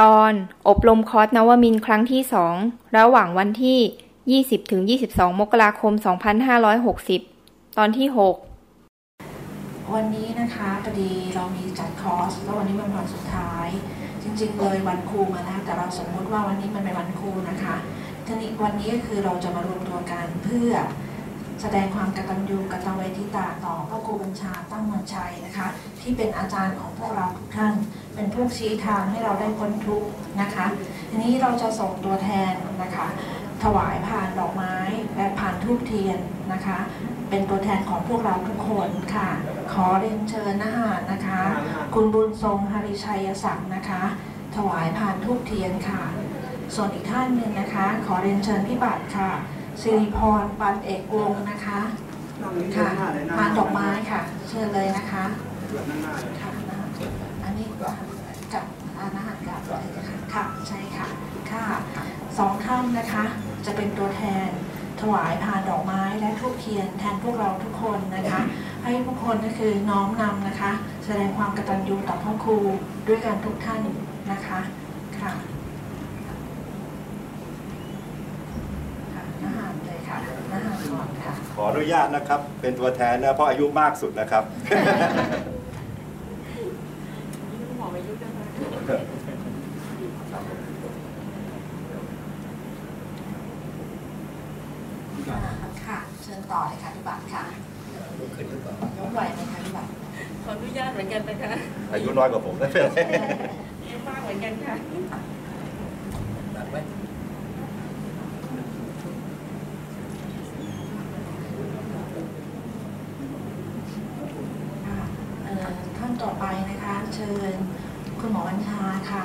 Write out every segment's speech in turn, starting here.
ตอนอบรมคอร์สนวมินครั้งที่สองระหว่างวันที่ 20ถึง22 มกราคม 2560 ตอนที่ 6 วันนี้นะคะพอดีเรามีจัดคอร์สแล้ววันนี้เป็นวันสุดท้าย จริงๆเลยวันครูมาแล้วแต่เราสมมติว่าวันนี้มันเป็นวันครูนะคะทีนี้วันนี้ก็คือเราจะมารวมตัวกันเพื่อ แสดงความกตัญญูกตเวทิตาต่อพระครูบัญชาตั้งมืองชัยนะคะ ที่เป็นอาจารย์ของพวกเราทุกท่าน เป็นผู้ชี้ทางให้เราได้พ้นทุกข์นะคะทีนี้เราจะส่งตัวแทนนะคะ ถวายผ่านดอกไม้และผ่านทูบเทียนนะคะ เป็นตัวแทนของพวกเราทุกคนค่ะ ขอเรียนเชิญนะคะนะคะ คุณบุญทรงหริชัยศักดิ์นะคะ ถวายพานธูปเทียนค่ะ ส่วนอีกท่านหนึ่งนะคะ ขอเรียนเชิญพี่บัตรค่ะ สิริพรปันเอกวงนะคะค่ะผ่านดอกไม้ค่ะ เชิญเลยนะคะค่ะอันนี้กับอาหารกับค่ะใช่ค่ะค่ะสองท่านนะคะ จะเป็นตัวแทนถวายผ่านดอกไม้และทูบเทียนแทนพวกเราทุกคนนะคะ ให้ทุกคนก็คือน้อมนำนะคะ แสดงความกตัญญูต่อพ่อครูด้วยกันทุกท่านนะคะค่ะ ขออนุญาตนะครับ เป็นตัวแทนนะเพราะอายุมากสุดนะครับค่ะ เชิญต่อเลยค่ะพี่บัตรค่ะยกไหวไหมคะพี่บัตรขออนุญาตเหมือนกันนะคะอายุน้อยกว่าผมไม่เป็นไรอายุมากเหมือนกันค่ะต่อไปนะคะ เชิญ คุณหมอวัญชาค่ะ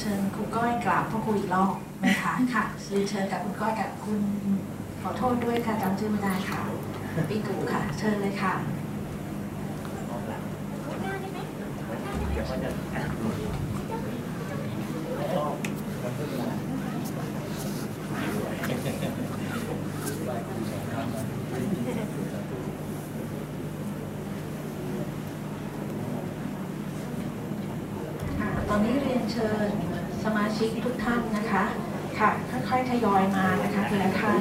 เชิญคุณก้อยกราบพ่อครูอีกรอบไหมคะค่ะเชิญเชิญกับคุณก้อยกับคุณขอโทษด้วยค่ะจำชื่อไม่ได้ค่ะปีกูค่ะ เชิญเลยค่ะตอนนี้เรียนเชิญสมา ชิกทุกท่านนะคะค่ะค่อยๆทยอยมานะคะทีละท่าน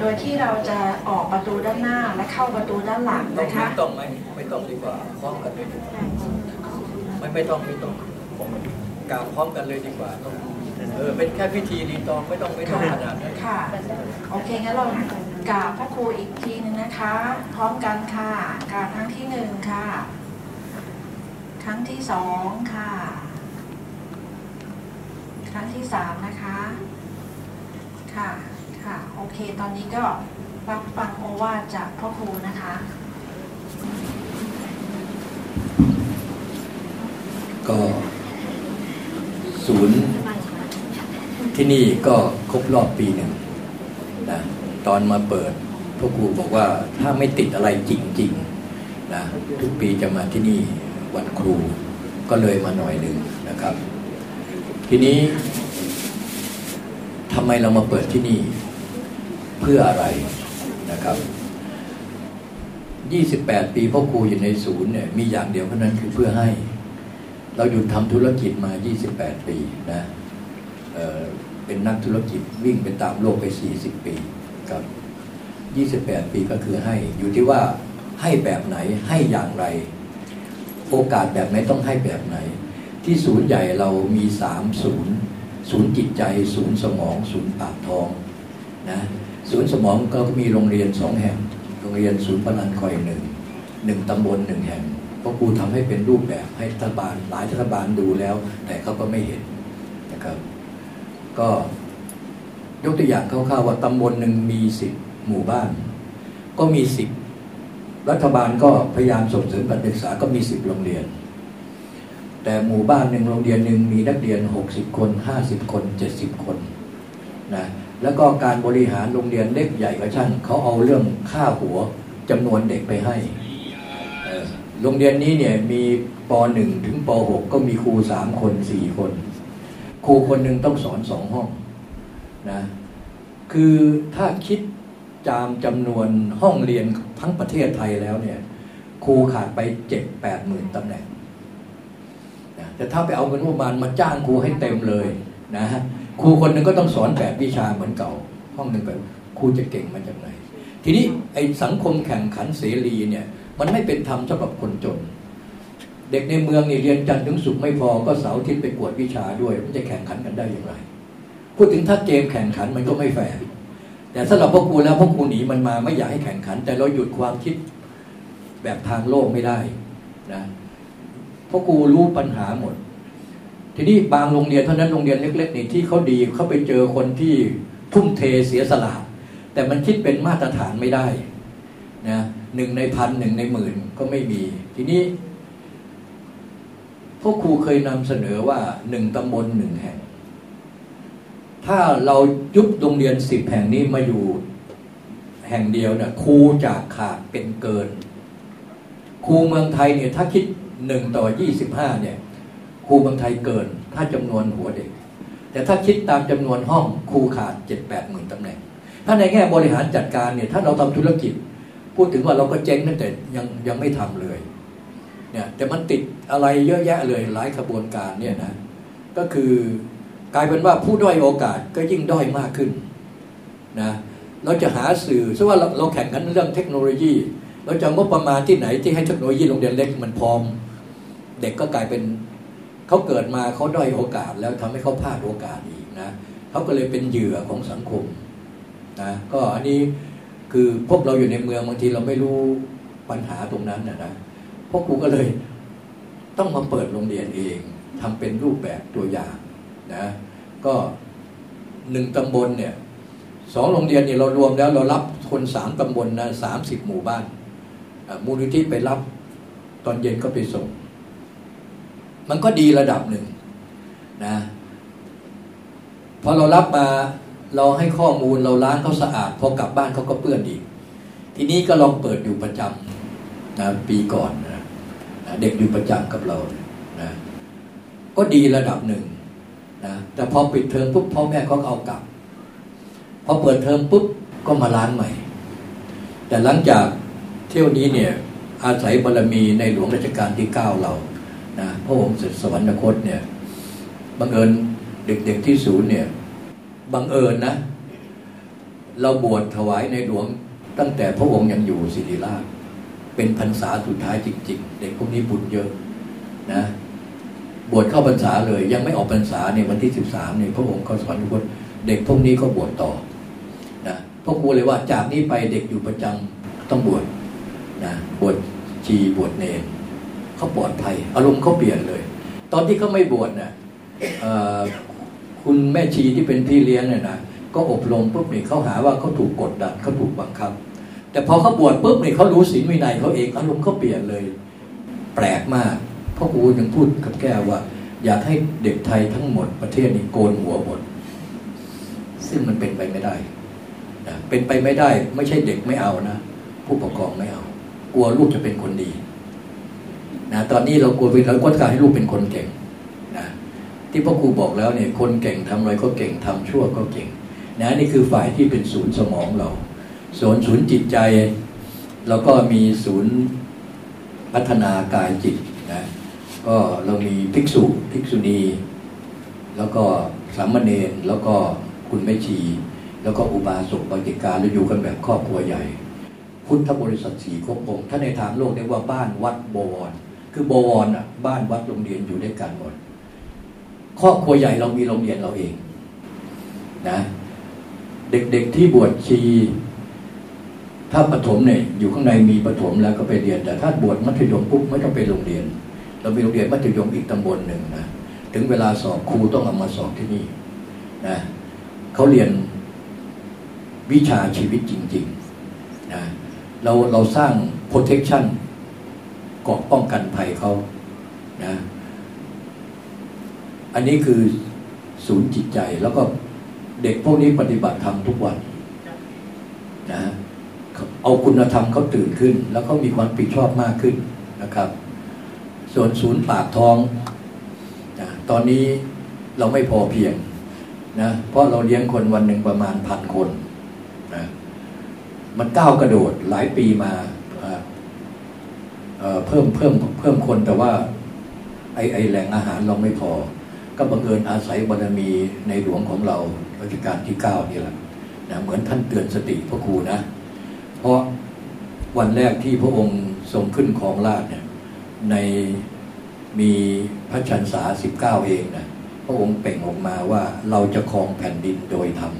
โดยที่เราจะออกประตูด้านหน้าและเข้าประตูด้านหลังนะคะไม่ต้องไหมไม่ต้องดีกว่าพร้อมกันเลยดีกว่าไม่ไม่ต้องไม่ต้องกราบพร้อมกันเลยดีกว่าต้องเออเป็นแค่พิธีรีตองไม่ต้องไม่ต้องขนาดนั้นค่ะโอเคงั้นเรากราบพระครูอีกทีหนึ่งนะคะ พร้อมกันค่ะกราบครั้งที่หนึ่งค่ะ ครั้งที่สองค่ะ ครั้งที่สามนะคะ ค่ะ ค่ะ โอเค ตอนนี้ก็รับฟังโอวาจากพ่อครูนะคะ ก็ศูนย์ที่นี่ก็ครบรอบปีหนึ่งนะตอนมาเปิดพ่อครูบอกว่าถ้าไม่ติดอะไรจริงๆนะทุกปีจะมาที่นี่วันครูก็เลยมาหน่อยหนึ่งนะครับ ทีนี้ทำไมเรามาเปิดที่นี่เพื่ออะไรนะครับ 28 ปีพ่อครูอยู่ในศูนย์เนี่ยมีอย่างเดียวเท่านั้นคือเพื่อให้ เราหยุดทำธุรกิจมา 28 ปีนะเเป็นนักธุรกิจวิ่งไปตามโลกไป 40 ปีครับ 28 ปีก็คือให้ อยู่ที่ว่าให้แบบไหนให้อย่างไร โอกาสแบบไหนต้องให้แบบไหน ที่ศูนย์ใหญ่เรามีสามศูนย์ศูนย์จิตใจศูนย์สมองศูนย์ปากทองนะศูนย์สมองก็มีโรงเรียนสองแห่ง โรงเรียนศูนย์พนันคอยหนึ่งหนึ่งตำบลหนึ่งแห่งเพราะครูทำให้เป็นรูปแบบให้รัฐบาลหลายรัฐบาลดูแล้ว แต่เขาก็ไม่เห็นนะครับ ก็ยกตัวอย่างคร่าวๆว่าตำบลหนึ่งมีสิบหมู่บ้าน ก็มีสิบรัฐบาลก็พยายามส่งเสริมการศึกษาก็มีสิบโรงเรียน แต่หมู่บ้านหนึ่งโรงเรียนหนึ่งมีนักเรียนหกสิบคนห้าสิบคนเจ็ดสิบคนนะแล้วก็การบริหารโรงเรียนเล็กใหญ่ก็ช่างเขาเอาเรื่องค่าหัวจำนวนเด็กไปให้โรงเรียนนี้เนี่ยมีป .1 ถึงป .6 ก็มีครูสามคนสี่คน ครูคนหนึ่งต้องสอนสองห้องนะคือถ้าคิดจามจำนวนห้องเรียนทั้งประเทศไทยแล้วเนี่ยครูขาดไปเจ็ดแปดหมื่นตำแหน่ง แต่ถ้าไปเอาเงินงบประมาณมาจ้างครูให้เต็มเลยนะฮะครูคนหนึ่งก็ต้องสอนแปดวิชาเหมือนเก่า ห้องหนึ่งแบบครูจะเก่งมาจากไหน ทีนี้ไอ้สังคมแข่งขันเสรีเนี่ยมันไม่เป็นธรรมสำหรับคนจน เด็กในเมืองเนี่เรียนจันทร์ถึงศุกร์ไม่พอก็เสาร์อาทิตย์ไปกวดวิชาด้วย มันจะแข่งขันกันได้อย่างไร พูดถึงถ้าเกมแข่งขันมันก็ไม่แฟร์แต่สำหรับพวกครูแล้วพวกครูหนีมันมาไม่อยากให้แข่งขัน แต่เราหยุดความคิดแบบทางโลกไม่ได้นะ พวกครูรู้ปัญหาหมด ทีนี้บางโรงเรียนเท่านั้นโรงเรียนเล็กๆนี่ที่เขาดีเขาไปเจอคนที่ทุ่มเทเสียสละแต่มันคิดเป็นมาตรฐานไม่ได้นะหนึ่งในพันหนึ่งในหมื่นก็ไม่มี ทีนี้พวกครูเคยนำเสนอว่าหนึ่งตำบลหนึ่งแห่ง ถ้าเรายุบโรงเรียนสิบแห่งนี้มาอยู่แห่งเดียวเนี่ยครูจากขาดเป็นเกินครูเมืองไทยเนี่ยถ้าคิด หนึ่งต่อยี่สิบห้าเนี่ยครูเมืองไทยเกิน ถ้าจำนวนหัวเด็ก แต่ถ้าคิดตามจำนวนห้องครูขาดเจ็ดแปดหมื่นตำแหน่ง ถ้าในแง่บริหารจัดการเนี่ยถ้าเราทำธุรกิจ พูดถึงว่าเราก็เจ๊งตั้งแต่ยังยังไม่ทำเลยเนี่ยแต่มันติดอะไรเยอะแยะเลยหลายขบวนการเนี่ยนะก็คือกลายเป็นว่าผู้ด้อยโอกาสก็ยิ่งด้อยมากขึ้นนะเราจะหาสื่อซะว่าเราแข่งกันเรื่องเทคโนโลยี เราจะงบประมาณที่ไหนที่ให้เทคโนโลยีโรงเรียนเล็กมันพร้อม เด็กก็กลายเป็นเขาเกิดมาเขาด้อยโอกาสแล้วทำให้เขาพลาดโอกาสอีกนะเขาก็เลยเป็นเหยื่อของสังคมนะก็อันนี้คือพวกเราอยู่ในเมืองบางทีเราไม่รู้ปัญหาตรงนั้นนะนะพวกครูก็เลยต้องมาเปิดโรงเรียนเองทำเป็นรูปแบบตัวอย่างนะก็หนึ่งตำบลเนี่ยสองโรงเรียนเนี่ยเรารวมแล้วเรารับคนสามตำบลนะสามสิบหมู่บ้านมูลนิธิไปรับ ตอนเย็นก็ไปส่ง มันก็ดีระดับหนึ่งนะพอเรารับมาเราให้ข้อมูลเราล้างเขาสะอาดพอกลับบ้านเขาก็เปื้อนอีก ทีนี้ก็ลองเปิดอยู่ประจำนะปีก่อนนะนะเด็กอยู่ประจำกับเรานะก็ดีระดับหนึ่งนะแต่พอปิดเทอมปุ๊บพ่อแม่เขาก็เอากลับพอเปิดเทอมปุ๊บก็มาล้างใหม่ แต่หลังจากเที่ยวนี้เนี่ยอาศัยบารมีในหลวงรัชกาลที่เก้าเรา พระองค์เสด็จสวรรคตเนี่ยบังเอิญเด็กๆที่ศูนย์เนี่ยบังเอิญนะ เราบวชถวายในหลวงตั้งแต่พระองค์ยังอยู่ศิริราชเป็นพรรษาสุดท้ายจริง ๆ เด็กพวกนี้บุญเยอะนะบวชเข้าพรรษาเลย ยังไม่ออกพรรษาเนี่ยวันที่สิบสามเนี่ยพระองค์ก็สอนทุกคนเด็กพวกนี้ก็บวชต่อนะพวกครูเลยว่าจากนี้ไปเด็กอยู่ประจำต้องบวชนะบวชชีบวชเนร เขาปลอดภัย อารมณ์เขาเปลี่ยนเลย ตอนที่เขาไม่บวชนะเอ่อคุณแม่ชีที่เป็นพี่เลี้ยงเนี่ยนะก็อบรมปุ๊บนี่เขาหาว่าเขาถูกกดดันเขาถูกบังคับ แต่พอเขาบวชปุ๊บนี่เขารู้ศีลวินัยเขาเองอารมณ์เขาเปลี่ยนเลย แปลกมากพ่อครูยังพูดกับแก้วว่า อยากให้เด็กไทยทั้งหมดประเทศนี้โกนหัวหมดซึ่งมันเป็นไปไม่ได้นะเป็นไปไม่ได้ ไม่ใช่เด็กไม่เอานะ ผู้ปกครองไม่เอา กลัวลูกจะเป็นคนดี นะตอนนี้เรากลัวเราก็การให้ลูกเป็นคนเก่งนะที่พ่อครูบอกแล้วเนี่ยคนเก่งทำอะไรก็เก่งทำชั่วก็เก่งนะนี่คือฝ่ายที่เป็นศูนย์สมองเราส่วนศูนย์จิตใจเราก็มีศูนย์พัฒนากายจิตนะก็เรามีภิกษุภิกษุณี แล้วก็สามเณรแล้วก็คุณแม่ชี แล้วก็อุบาสกบาติกาเราอยู่กันแบบครอบครัวใหญ่ พุทธบริษัทสีครบองค์ถ้าในทางโลกเรียกว่าบ้านวัดบวร คือบวรอะ บ้านวัดโรงเรียนอยู่ด้วยกันหมดครอบครัวใหญ่เรามีโรงเรียนเราเองนะเด็กๆที่บวชชี ถ้าปฐมเนี่ยอยู่ข้างในมีปฐมแล้วก็ไปเรียน แต่ถ้าบวชมัธยมปุ๊บไม่ต้องไปโรงเรียน เรามีโรงเรียนมัธยมอีกตำบลหนึ่งนะถึงเวลาสอบครูต้องเอามาสอบที่นี่นะเขาเรียนวิชาชีวิตจริงๆนะเราเราสร้าง protection เกาะป้องกันภัยเขานะ อันนี้คือศูนย์จิตใจแล้วก็เด็กพวกนี้ปฏิบัติธรรมทุกวันนะเอาคุณธรรมเขาตื่นขึ้น แล้วเขามีความผิดชอบมากขึ้นนะครับ ส่วนศูนย์ปากท้องนะตอนนี้เราไม่พอเพียงนะเพราะเราเลี้ยงคนวันหนึ่งประมาณพันคนนะมันก้าวกระโดดหลายปีมา เพิ่มเพิ่มเพิ่มคนแต่ว่าไอไอแหล่งอาหารเราไม่พอ ก็บังเอิญอาศัยบารมีในหลวงของเรารัชกาลที่เก้านี่แหละนะเหมือนท่านเตือนสติพระครูนะ เพราะวันแรกที่พระองค์ทรงขึ้นของราชเนี่ยในมีพระชันษาสิบเก้าเองนะพระองค์เป่งออกมาว่าเราจะครองแผ่นดินโดยธรรม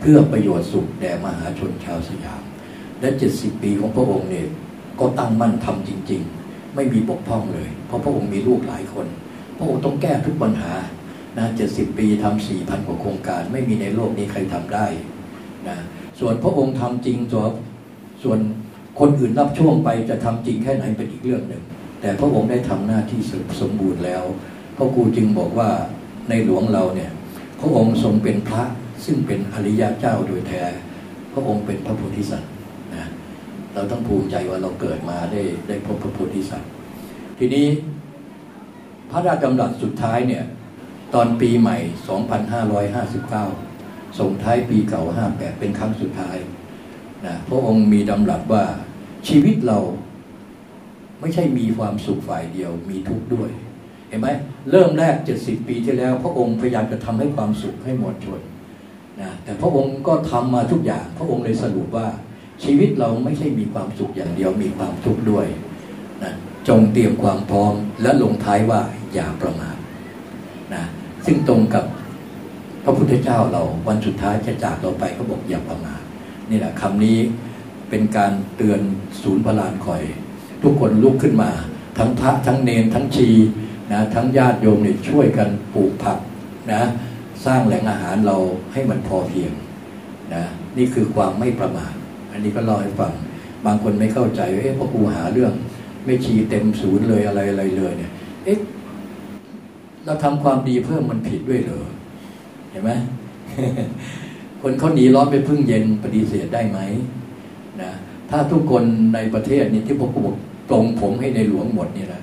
เพื่อประโยชน์สุขแด่มหาชนชาวสยาม และเจ็ดสิบปีของพระองค์เนี่ย ก็ตั้งมั่นทำจริง ๆ ไม่มีบกพร่องเลย เพราะพระองค์มีลูกหลายคน พระองค์ต้องแก้ทุกปัญหานะเจ็ดสิบปีทำสี่พันกว่าโครงการ ไม่มีในโลกนี้ใครทำได้นะส่วนพระองค์ทำจริงส่วนส่วนคนอื่นรับช่วงไปจะทำจริงแค่ไหนเป็นอีกเรื่องหนึ่ง แต่พระองค์ได้ทำหน้าที่สมบูรณ์แล้วพระครูจึงบอกว่าในหลวงเราเนี่ยพระองค์ทรงเป็นพระซึ่งเป็นอริยะเจ้าโดยแท้ พระองค์เป็นพระโพธิสัตว์ เราต้องภูมิใจว่าเราเกิดมาได้ได้พบพระโพธิสัตว์ ทีนี้พระราชดำรัสสุดท้ายเนี่ย ตอนปีใหม่ 2559 ส่งท้ายปีเก่า 58 เป็นครั้งสุดท้ายนะพระองค์มีดำรัสว่าชีวิตเราไม่ใช่มีความสุขฝ่ายเดียวมีทุกข์ด้วย เห็นไหมเริ่มแรก 70 ปีที่แล้ว พระองค์พยายามจะทำให้ความสุขให้หมดชนนะแต่พระองค์ก็ทำมาทุกอย่าง พระองค์เลยสรุปว่า ชีวิตเราไม่ใช่มีความสุขอย่างเดียวมีความทุกข์ด้วยนะจงเตรียมความพร้อมและลงท้ายว่าอย่าประมาทนะซึ่งตรงกับพระพุทธเจ้าเราวันสุดท้ายจะจากเราไปเขาบอกอย่าประมาทนี่แหละคำนี้เป็นการเตือนศูนย์พลานคอย ทุกคนลุกขึ้นมา ทั้งพระทั้งเนรทั้งชีนะทั้งญาติโยมเนี่ยช่วยกันปลูกผักนะสร้างแหล่งอาหารเราให้มันพอเพียงนะนี่คือความไม่ประมาท อันนี้ก็เล่าให้ฟัง บางคนไม่เข้าใจว่าเอ๊ะพระครูหาเรื่อง ไม่ชีเต็มศูนย์เลยอะไรอะไรเลยเนี่ย เอ๊ะเราทำความดีเพิ่มมันผิดด้วยเหรอเห็นไหมคนเขาหนีร้อนไปพึ่งเย็นปฏิเสธได้ไหมนะถ้าทุกคนในประเทศนี้ที่พวกบอกตรงผมให้ในหลวงหมดนี่นะ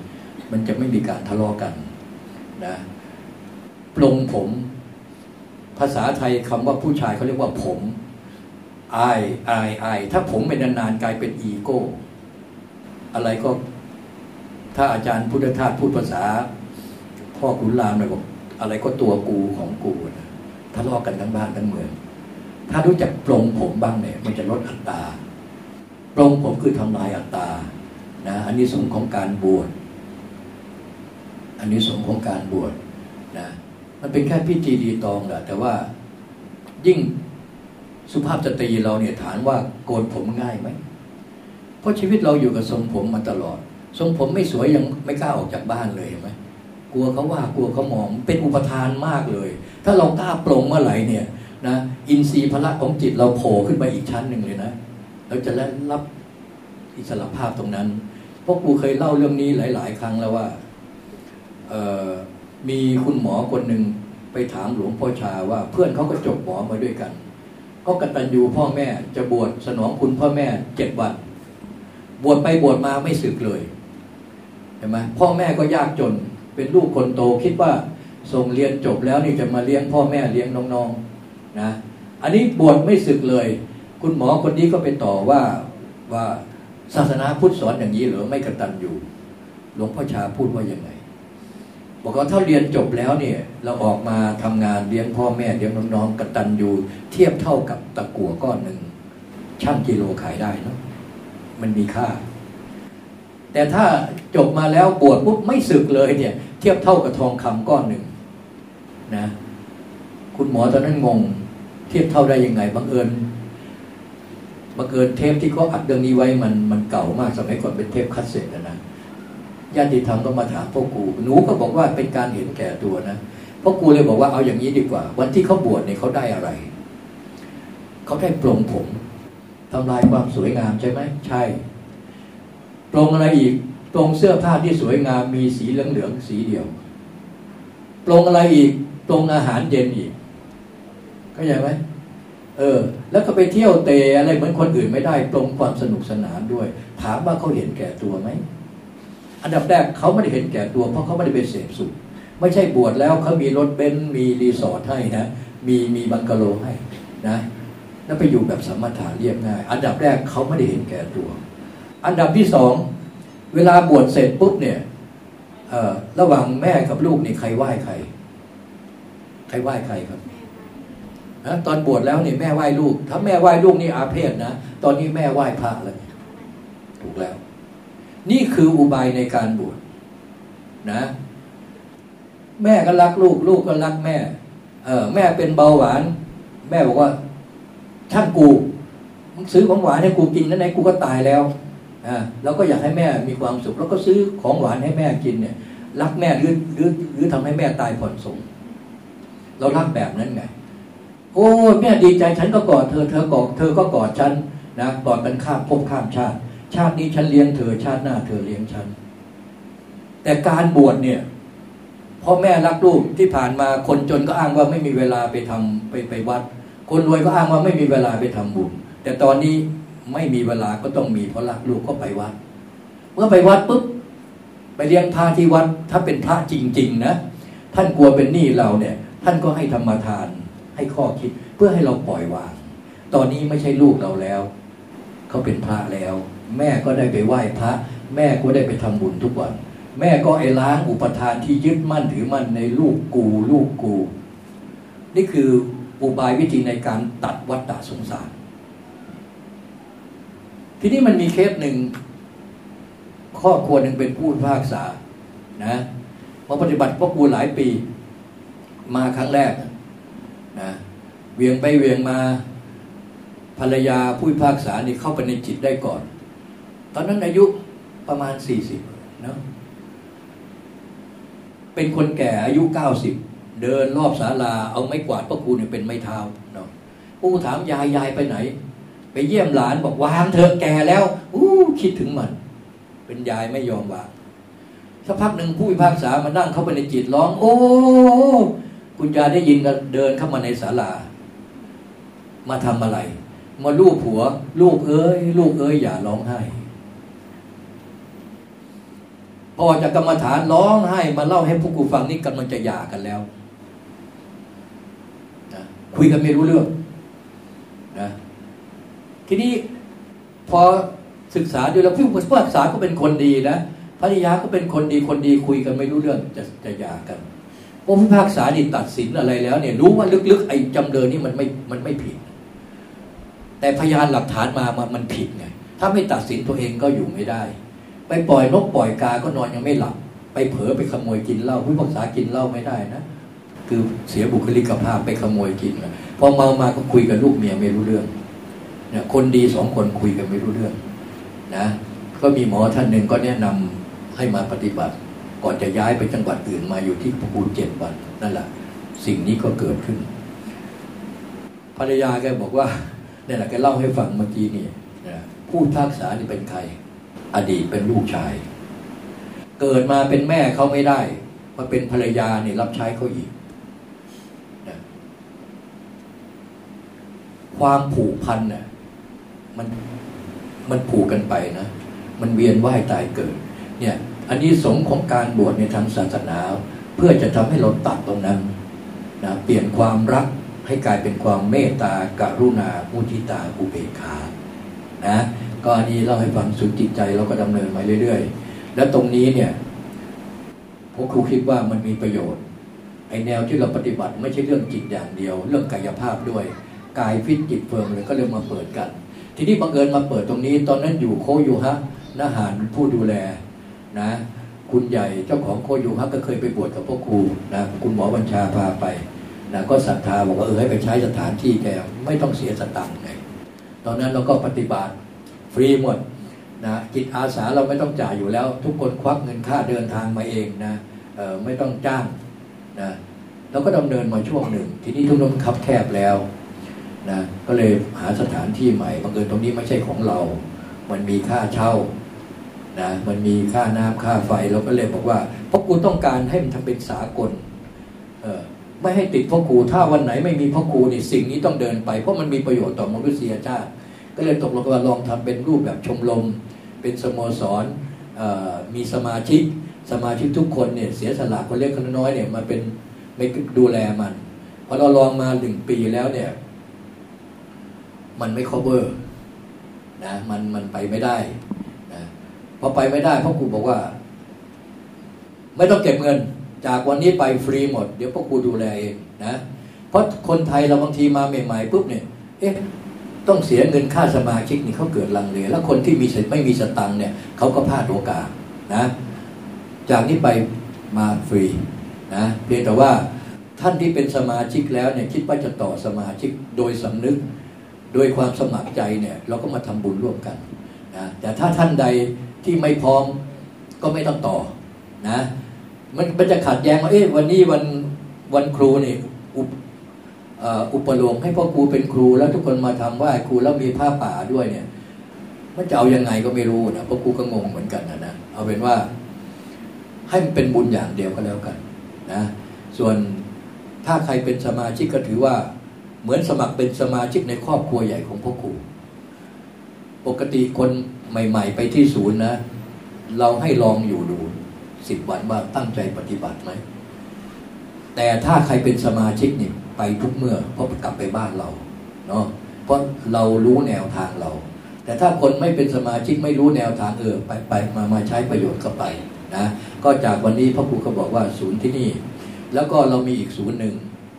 มันจะไม่มีการทะเลาะกันนะปลงผม ภาษาไทยคำว่าผู้ชายเขาเรียกว่าผม อายอายอายถ้าผมเป็นนานๆกลายเป็นอีโก้ อะไรก็ ถ้าอาจารย์พุทธทาสพูดภาษา พ่อขุนรามเลยบอกอะไรก็ตัวกูของกูนะทะเลาะกันทั้งบ้านทั้งเมือง ถ้ารู้จักปรงผมบ้างเนี่ย มันจะลดอัตราปรงผมคือทำลายอัตรานะอันนี้สงของการบวชอันนี้สงของการบวชนะ มันเป็นแค่พิธีดีตองแหละแต่ว่ายิ่ง สุภาพสตรีเราเนี่ยฐานว่าโกนผมง่ายไหม เพราะชีวิตเราอยู่กับทรงผมมาตลอด ทรงผมไม่สวยยังไม่กล้าออกจากบ้านเลยเห็นไหมกลัวเขาว่ากลัวเขามองเป็นอุปทานมากเลย ถ้าเรากล้าปรงเมื่อไหร่เนี่ยนะอินทรีย์พละของจิตเราโผล่ขึ้นไปอีกชั้นหนึ่งเลยนะเราจะได้รับอิสระภาพตรงนั้น เพราะกูเคยเล่าเรื่องนี้หลาย ๆ ครั้งแล้วว่ามีคุณหมอคนหนึ่งไปถามหลวงพ่อชาว่าเพื่อนเขาก็จบหมอมาด้วยกัน ก็กตัญญูพ่อแม่จะบวชสนองคุณพ่อแม่เจ็ดวัน บวชไปบวชมาไม่สึกเลยเห็นไหมพ่อแม่ก็ยากจน เป็นลูกคนโตคิดว่าส่งเรียนจบแล้วนี่จะมาเลี้ยงพ่อแม่เลี้ยงน้องๆนะอันนี้บวชไม่สึกเลย คุณหมอคนนี้ก็ไปต่อว่าว่าศาสนาพุทธสอนอย่างนี้หรือไม่กระตันอยู่หลวงพ่อชาพูดว่ายังไง บอกว่าถ้าเรียนจบแล้วเนี่ย เราออกมาทำงานเลี้ยงพ่อแม่เลี้ยงน้องๆกระตันอยู่ เทียบเท่ากับตะกั่วก้อนหนึ่งช่างกิโลขายได้เนาะมันมีค่า แต่ถ้าจบมาแล้วบวชปุ๊บไม่สึกเลยเนี่ย เทียบเท่ากับทองคำก้อนหนึ่งนะคุณหมอตอนนั้นงง เทียบเท่าได้ยังไงบังเอิญบังเอิญเทปที่เขาอัดเรื่องนี้ไว้มันมันเก่ามากสมัยก่อนเป็นเทปคาสเซ็ตนะ ญาติธรรมก็มาถามพ่อกูหนูก็บอกว่าเป็นการเห็นแก่ตัวนะพ่อกูเลยบอกว่าเอาอย่างนี้ดีกว่า วันที่เขาบวชเนี่ยเขาได้อะไรเขาได้ปลงผมทำลายความสวยงามใช่ไหมใช่ปลงอะไรอีกปลงเสื้อผ้าที่สวยงามมีสีเหลืองเหลืองสีเดียวปลงอะไรอีกปลงอาหารเย็นอีกเข้าใจไหมเออ แล้วก็ไปเที่ยวเตะอะไรเหมือนคนอื่นไม่ได้ตรงความสนุกสนานด้วย ถามว่าเขาเห็นแก่ตัวไหม อันดับแรกเขาไม่ได้เห็นแก่ตัว เพราะเขาไม่ได้ไปเสพสุขไม่ใช่บวชแล้วเขามีรถเบนซ์มีรีสอร์ทให้นะมีมีบังกะโลให้นะแล้วไปอยู่แบบสมถะเรียบง่าย อันดับแรกเขาไม่ได้เห็นแก่ตัว อันดับที่สองเวลาบวชเสร็จปุ๊บเนี่ยระหว่างแม่กับลูกนี่ใครไหว้ใคร ใครไหว้ใครครับนะตอนบวชแล้วนี่แม่ไหว้ลูก ถ้าแม่ไหว้ลูกนี่อาเพศนะ ตอนนี้แม่ไหว้พระแล้วถูกแล้ว นี่คืออุบายในการบวชนะ แม่ก็รักลูก ลูกก็รักแม่ เออแม่เป็นเบาหวาน แม่บอกว่าช่างกูซื้อของหวานให้กูกินนั่นไหนกูก็ตายแล้วอ่าเราก็อยากให้แม่มีความสุข แล้วก็ซื้อของหวานให้แม่กินเนี่ย รักแม่หรือหรือหรือทำให้แม่ตายผ่อนสงเรารักแบบนั้นไง โอ้แม่ดีใจฉันก็กอดเธอเธอกอดเธอก็กอดฉันนะกอดกันข้ามภพข้ามชาติ ชาตินี้ฉันเลี้ยงเธอ ชาติหน้าเธอเลี้ยงฉัน แต่การบวชเนี่ยพ่อแม่รักลูกที่ผ่านมาคนจนก็อ้างว่าไม่มีเวลาไปทำไปไปวัด คนรวยก็อ้างว่าไม่มีเวลาไปทำบุญ แต่ตอนนี้ไม่มีเวลาก็ต้องมีเพราะรักลูกก็ไปวัด เมื่อไปวัดปุ๊บไปเลี้ยงพระที่วัด ถ้าเป็นพระจริง ๆ นะท่านกลัวเป็นหนี้เราเนี่ย ท่านก็ให้ธรรมทาน ให้ข้อคิดเพื่อให้เราปล่อยวาง ตอนนี้ไม่ใช่ลูกเราแล้ว เขาเป็นพระแล้ว แม่ก็ได้ไปไหว้พระ แม่ก็ได้ไปทำบุญทุกวัน แม่ก็ไอ้ล้างอุปทานที่ยึดมั่นถือมั่นในลูกกูลูกกู นี่คืออุบายวิธีในการตัดวัฏฏะสงสาร ทีนี้มันมีเคสหนึ่งข้อควรหนึ่งเป็นผู้ภาคษา นะมาปฏิบัติพ่อครูหลายปี มาครั้งแรกนะเวียงไปเวียงมาภรรยาผู้พิพากษานี่เข้าไปในจิตได้ก่อน ตอนนั้นอายุประมาณสี่สิบเนาะเป็นคนแก่อายุเก้าสิบเดินรอบศาลาเอาไม้กวาดพระครูเนี่ยเป็นไม้เท้าเนาะผู้ถามยายยายไปไหน ไปเยี่ยมหลานบอกวางเถอแก่แล้วอู้คิดถึงมัน เป็นยายไม่ยอมวางสักพักหนึ่งผู้พิพากษามานั่งเข้าไปในจิตร้อง โอ้คุณยายได้ยินกันเดินเข้ามาในศาลา มาทำอะไร มาลูกผัว ลูกเอ้ย ลูกเอ้ยอย่าร้องไห้ พอจากกรรมฐานร้องไห้มาเล่าให้พวกกูฟังนี่กำลังจะหย่ากันแล้วนะคุยกันไม่รู้เรื่องนะทีนี้พอศึกษาดูแล้วผู้พิพากษาก็เป็นคนดีนะภรรยาก็เป็นคนดีคนดีคุยกันไม่รู้เรื่องจะจะหย่ากันผู้พิพากษานี่ตัดสินอะไรแล้วเนี่ยรู้ว่าลึกๆไอ้จำเลยนี่มันไม่มันไม่ผิด แต่พยานหลักฐานมามันผิดไงถ้าไม่ตัดสินตัวเองก็อยู่ไม่ได้ ไปปล่อยนกปล่อยกาก็นอนยังไม่หลับ ไปเผลอไปขโมยกินเหล้าผู้พิพากษากินเหล้าไม่ได้นะ คือเสียบุคลิกภาพไปขโมยกินพอเมามาก็คุยกับลูกเมียไม่รู้เรื่องเนี่ยคนดีสองคนคุยกันไม่รู้เรื่อง นะ ก็มีหมอท่านหนึ่งก็แนะนำให้มาปฏิบัติ ก่อนจะย้ายไปจังหวัดอื่นมาอยู่ที่ภูเจ็ดวันนั่นแหละสิ่งนี้ก็เกิดขึ้น ภรรยาแกบอกว่าเนี่ยแหละแกเล่าให้ฟังเมื่อกี้นี่ผู้ทากษานี่เป็นใคร อดีตเป็นลูกชาย เกิดมาเป็นแม่เขาไม่ได้มาเป็นภรรยาเนี่ยรับใช้เขาอีกนะความผูกพันเนี่ยมันมันผูกกันไปนะมันเวียนว่ายตายเกิด เนี่ย อันนี้สงของการบวชในทางศาสนา เพื่อจะทำให้เราตัดตรงนั้นนะเปลี่ยนความรักให้กลายเป็นความเมตตากรุณามุทิตาอุเบกขานะ ก็อันนี้เราให้ฟังสุดจิตใจเราก็ดำเนินมาเรื่อยๆ แล้วตรงนี้เนี่ยพ่อครูคิดว่ามันมีประโยชน์ไอแนวที่เราปฏิบัติไม่ใช่เรื่องจิตอย่างเดียว เรื่องกายภาพด้วย กายฟิตจิตเฟิร์มเลยก็เลยมาเปิดกัน ทีนี้บังเอิญมาเปิดตรงนี้ ตอนนั้นอยู่โคอยู่ฮะนาหารผู้ดูแลนะ คุณใหญ่เจ้าของโคยูฮักก็เคยไปบวชกับพ่อครูนะคุณหมอบัญชาพาไปนะก็ศรัทธาบอกว่าเออให้ไปใช้สถานที่แกไม่ต้องเสียสตังค์ไงตอนนั้นเราก็ปฏิบัติ ฟรีหมดนะจิตอาสาเราไม่ต้องจ่ายอยู่แล้ว ทุกคนควักเงินค่าเดินทางมาเองนะไม่ต้องจ้างนะเราก็ดำเนินมาช่วงหนึ่ง ทีนี้ทุกนนคับแคบแล้วนะก็เลยหาสถานที่ใหม่บังเอิญตรงนี้ไม่ใช่ของเรา มันมีค่าเช่านะมันมีค่าน้ำค่าไฟเราก็เลยบอกว่าพ่อครูต้องการให้มันทำเป็นสากลเออไม่ให้ติดพ่อครูถ้าวันไหนไม่มีพ่อครูนี่สิ่งนี้ต้องเดินไป เพราะมันมีประโยชน์ต่อมนุษยชาติ ก็เลยตกลงว่าลองทำเป็นรูปแบบชมรมเป็นสโมสรมีสมาชิก สมาชิกทุกคนเนี่ยเสียสละคนเล็กคนน้อยเนี่ยมาเป็นไม่ดูแลมันพอเราลองมาหนึ่งปีแล้วเนี่ย มันไม่ cover นะมันมันไปไม่ได้นะพอไปไม่ได้พ่อครูบอกว่า ไม่ต้องเก็บเงิน จากวันนี้ไปฟรีหมด เดี๋ยวพ่อครูดูแลเองนะเพราะคนไทยเราบางทีมาใหม่ๆปุ๊บเนี่ย เอ๊ะ ต้องเสียเงินค่าสมาชิกนี่เขาเกิดลังเลแล้วคนที่มีไม่มีสตังค์เนี่ยเขาก็พลาดโอกาสนะจากนี้ไปมาฟรีนะเพียงแต่ว่าท่านที่เป็นสมาชิกแล้วเนี่ยคิดว่าจะต่อสมาชิกโดยสำนึก โดยความสมัครใจเนี่ยเราก็มาทำบุญร่วมกันนะแต่ถ้าท่านใดที่ไม่พร้อมก็ไม่ต้องต่อนะมันมันจะขัดแย้งว่าเอ๊ะวันนี้วันวันครูนี่ อุปโลกให้พ่อครูเป็นครูแล้วทุกคนมาทำไหว้ครูแล้วมีผ้าป่าด้วยเนี่ย มันจะเอายังไงก็ไม่รู้นะพ่อครูก็งงเหมือนกันนะนะเอาเป็นว่า ให้มันเป็นบุญอย่างเดียวก็แล้วกันนะส่วนถ้าใครเป็นสมาชิกก็ถือว่า เหมือนสมัครเป็นสมาชิกในครอบครัวใหญ่ของพ่อครูปกติคนใหม่ ๆ ไปที่ศูนย์นะ เราให้ลองอยู่ดูสิบวันว่าตั้งใจปฏิบัติไหมแต่ถ้าใครเป็นสมาชิกนี่ ไปทุกเมื่อเพราะกลับไปบ้านเราเนาะเพราะเรารู้แนวทางเรา แต่ถ้าคนไม่เป็นสมาชิกไม่รู้แนวทางเออไปไปมามาใช้ประโยชน์ก็ไปนะก็จากวันนี้พ่อครูก็บอกว่าศูนย์ที่นี่ แล้วก็เรามีอีกศูนย์หนึ่ง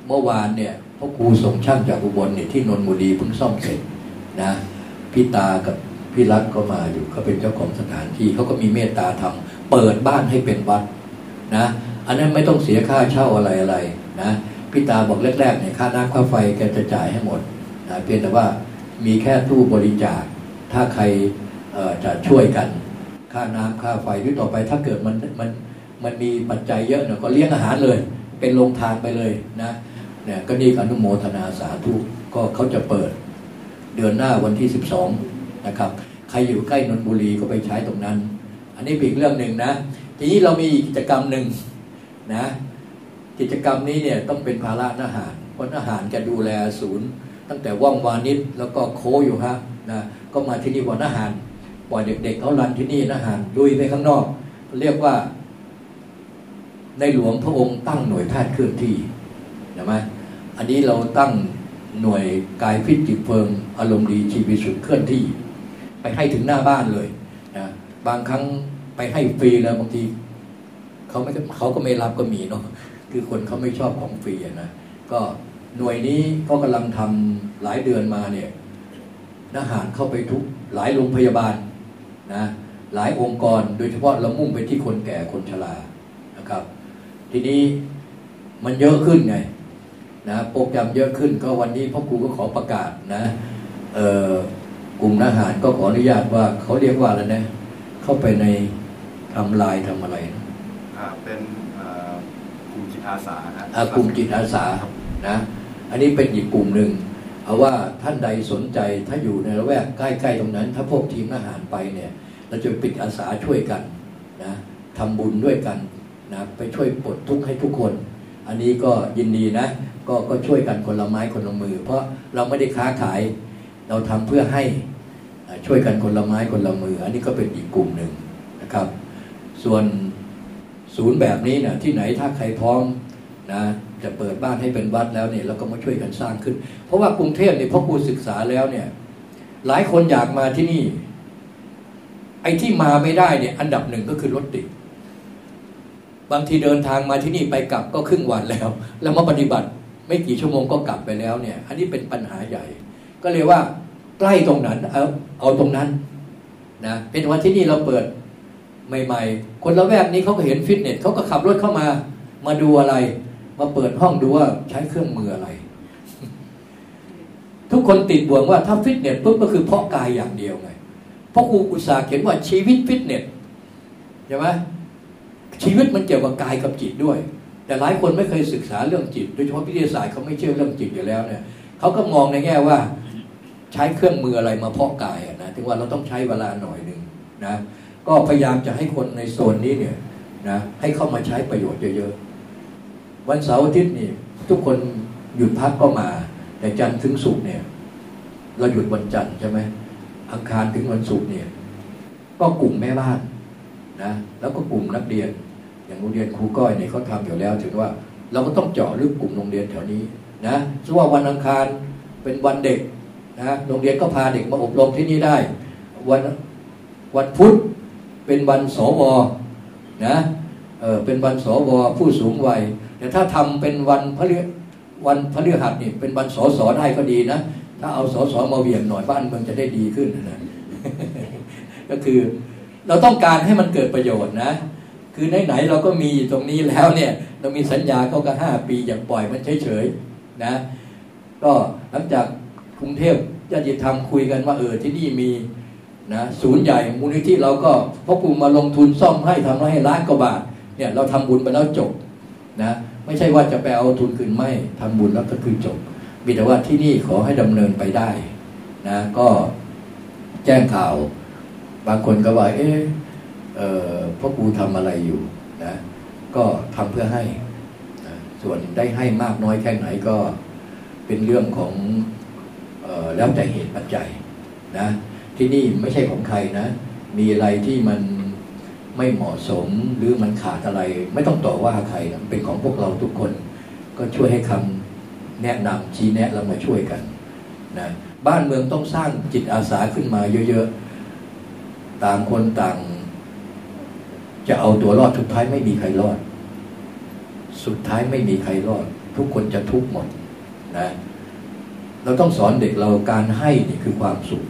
เมื่อวานเนี่ยพ่อครูส่งช่างจากอุบลเนี่ยที่นนทบุรีเพิ่งซ่อมเสร็จนะพี่ตากับพี่รักก็มาอยู่เขาเป็นเจ้าของสถานที่เขาก็มีเมตตาทำเปิดบ้านให้เป็นวัดนะอันนั้นไม่ต้องเสียค่าเช่าอะไรอะไรนะ พี่ตาบอกแรกๆเนี่ยค่าน้ำค่าไฟแกจะจ่ายให้หมดนะเพียงแต่ว่ามีแค่ตู้บริจาค ถ้าใครจะช่วยกัน ค่าน้ำค่าไฟที่ต่อไป ถ้าเกิดมันมันมันมีปัจจัยเยอะเนี่ยก็เลี้ยงอาหารเลย เป็นโรงทานไปเลยนะเนี่ยก็นี่อนุโมทนาสาธุก็เขาจะเปิด เดือนหน้าวันที่สิบสองนะครับ ใครอยู่ใกล้นนทบุรีก็ไปใช้ตรงนั้น อันนี้เป็นเรื่องหนึ่งนะ ทีนี้เรามีกิจกรรมหนึ่งนะ กิจกรรมนี้เนี่ยต้องเป็นภาระทหารเพราะทหารจะดูแลศูนย์ ตั้งแต่ว่องวานิชแล้วก็โคอยู่ฮะนะก็มาที่นี่วันทหารปล่อยเด็กๆเขารันที่นี่ทหารลุยไปข้างนอก เรียกว่า ในหลวงพระองค์ตั้งหน่วยแพทย์เคลื่อนที่เห็นไหมอันนี้เราตั้งหน่วยกายพิจิตเพิงอารมณ์ดีชีวิตสุดเคลื่อนที่ ไปให้ถึงหน้าบ้านเลยนะบางครั้งไปให้ฟรีแล้วบางทีเขาไม่เขาก็ไม่รับก็มีเนาะ คือคนเขาไม่ชอบของฟรีนะก็หน่วยนี้ก็กำลังทำหลายเดือนมาเนี่ยทหารเข้าไปทุกหลายโรงพยาบาลนะหลายองค์กร โดยเฉพาะเรามุ่งไปที่คนแก่คนชรานะครับ ทีนี้มันเยอะขึ้นไงนะโปรแกรมเยอะขึ้นก็วันนี้พ่อครูก็ขอประกาศนะเออกลุ่มทหารก็ขออนุญาตว่าเขาเรียกว่าอะไรนะ เข้าไปในทำลายทำอะไรนะเป็น อาสาครับอ่ากลุ่มจิตอาสานะ อันนี้เป็นอีกกลุ่มหนึ่งเอาว่าท่านใดสนใจถ้าอยู่ในละแวกใกล้ๆตรงนั้น ถ้าพวกทีมทหารไปเนี่ย เราจะปิดอาสาช่วยกันนะทำบุญด้วยกันนะไปช่วยปลดทุกข์ให้ทุกคน อันนี้ก็ยินดีนะก็ก็ช่วยกันคนละไม้คนละมือ เพราะเราไม่ได้ค้าขาย เราทำเพื่อให้ช่วยกันคนละไม้คนละมือ อันนี้ก็เป็นอีกกลุ่มหนึ่งนะครับ ส่วน ศูนย์แบบนี้นะที่ไหนถ้าใครพร้อมนะจะเปิดบ้านให้เป็นวัดแล้วเนี่ยเราก็มาช่วยกันสร้างขึ้น เพราะว่ากรุงเทพเนี่ยพอครูศึกษาแล้วเนี่ย หลายคนอยากมาที่นี่ ไอ้ที่มาไม่ได้เนี่ย อันดับหนึ่งก็คือรถติดบางทีเดินทางมาที่นี่ไปกลับก็ครึ่งวันแล้ว แล้วมาปฏิบัติไม่กี่ชั่วโมงก็กลับไปแล้วเนี่ย อันนี้เป็นปัญหาใหญ่ ก็เลยว่าใกล้ตรงนั้นเอาเอาตรงนั้นนะเป็นวันที่นี่เราเปิด ใหม่ ๆ คนละแวกนี้เขาก็เห็นฟิตเนสเขาก็ขับรถเข้ามา มาดูอะไร มาเปิดห้องดูว่าใช้เครื่องมืออะไร ทุกคนติดบ่วงว่าถ้าฟิตเนสปุ๊บก็คือเพาะกายอย่างเดียวไงเพราะครูอุตสาห์เขียนว่าชีวิตฟิตเนสใช่ไหมชีวิตมันเกี่ยวกับกายกับจิตด้วย แต่หลายคนไม่เคยศึกษาเรื่องจิต โดยเฉพาะวิทยาศาสตร์เขาไม่เชื่อเรื่องจิตอยู่แล้วเนี่ยเขาก็มองในแง่ว่า ใช้เครื่องมืออะไรมาเพาะกายนะถึงว่าเราต้องใช้เวลาหน่อยหนึ่งนะ ก็พยายามจะให้คนในโซนนี้เนี่ยนะให้เข้ามาใช้ประโยชน์เยอะๆ วันเสาร์อาทิตย์นี่ทุกคนหยุดพักก็มา แต่จันทร์ถึงศุกร์เนี่ย เราหยุดวันจันทร์ใช่ไหมอังคารถึงวันศุกร์เนี่ย ก็กลุ่มแม่บ้านนะแล้วก็กลุ่มนักเรียน อย่างโรงเรียนครูก้อยเนี่ยเขาทำอยู่แล้ว ถึงว่าเราก็ต้องเจาะลึกกลุ่มโรงเรียนแถวนี้นะสมมติว่าวันอังคารเป็นวันเด็กนะโรงเรียนก็พาเด็กมาอบรมที่นี่ได้ วันวันพุธ เป็นวันสวนะเออเป็นวันสวผู้สูงวัยแต่ถ้าทำเป็นวันพฤวันพฤหัสนี่เป็นวันสสได้ก็ดีนะถ้าเอาสสมาเวียงหน่อยบ้านเมืองจะได้ดีขึ้นนะก็คือเราต้องการให้มันเกิดประโยชน์นะ คือไหนๆเราก็มีตรงนี้แล้วเนี่ย เรามีสัญญาเขาก็ห้าปีอย่าปล่อยมันเฉยๆนะ ก็หลังจากกรุงเทพญาติธรรมคุยกันว่าเออที่นี่มี นะศูนย์ใหญ่มูลนิธิเราก็พ่อครูมาลงทุนซ่อมให้ทำให้ล้านกว่าบาทเนี่ยเราทำบุญไปแล้วจบนะไม่ใช่ว่าจะไปเอาทุนคืนไม่ทำบุญแล้วก็คือจบมีแต่ว่าที่นี่ขอให้ดำเนินไปได้นะก็แจ้งข่าว บางคนก็ว่า เอ๊ะพ่อครูทำอะไรอยู่นะก็ทำเพื่อให้นะส่วนได้ให้มากน้อยแค่ไหนก็เป็นเรื่องของออแล้วแต่เหตุปัจจัยนะ ที่นี่ไม่ใช่ของใครนะ มีอะไรที่มันไม่เหมาะสมหรือมันขาดอะไร ไม่ต้องต่อว่าใครนะเป็นของพวกเราทุกคน ก็ช่วยให้คำแนะนำชี้แนะเรามาช่วยกันนะบ้านเมืองต้องสร้างจิตอาสาขึ้นมาเยอะๆ ต่างคนต่าง จะเอาตัวรอดสุดท้ายไม่มีใครรอด สุดท้ายไม่มีใครรอด ทุกคนจะทุกข์หมดนะเราต้องสอนเด็กเราการให้นี่คือความสุข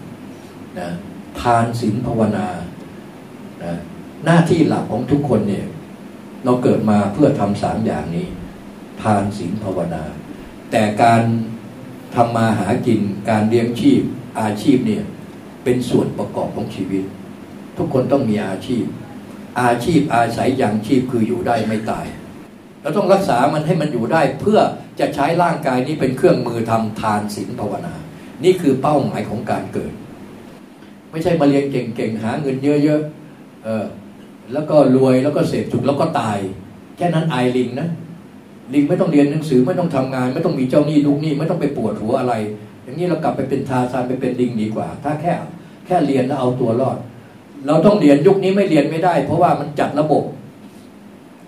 นะทานศีลภาวนานะหน้าที่หลักของทุกคนเนี่ย เราเกิดมาเพื่อทำสามอย่างนี้ ทานศีลภาวนา แต่การทำมาหากินการเลี้ยงชีพอาชีพเนี่ย เป็นส่วนประกอบของชีวิต ทุกคนต้องมีอาชีพ อาชีพอาศัยอย่างชีพคืออยู่ได้ไม่ตายเราต้องรักษามันให้มันอยู่ได้เพื่อจะใช้ร่างกายนี้เป็นเครื่องมือทำทานศีลภาวนา นี่คือเป้าหมายของการเกิด ไม่ใช่มาเรียนเก่งๆหาเงินเยอะๆเออแล้วก็รวยแล้วก็เสพสุขแล้วก็ตาย แค่นั้นไอลิงนะลิงไม่ต้องเรียนหนังสือไม่ต้องทำงาน ไม่ต้องมีเจ้าหนี้ลูกหนี้ไม่ต้องไปปวดหัวอะไร อย่างนี้เรากลับไปเป็นทาซานไปเป็นลิงดีกว่า ถ้าแค่แค่เรียนแล้วเอาตัวรอด เราต้องเรียนยุคนี้ไม่เรียนไม่ได้ เพราะว่ามันจัดระบบ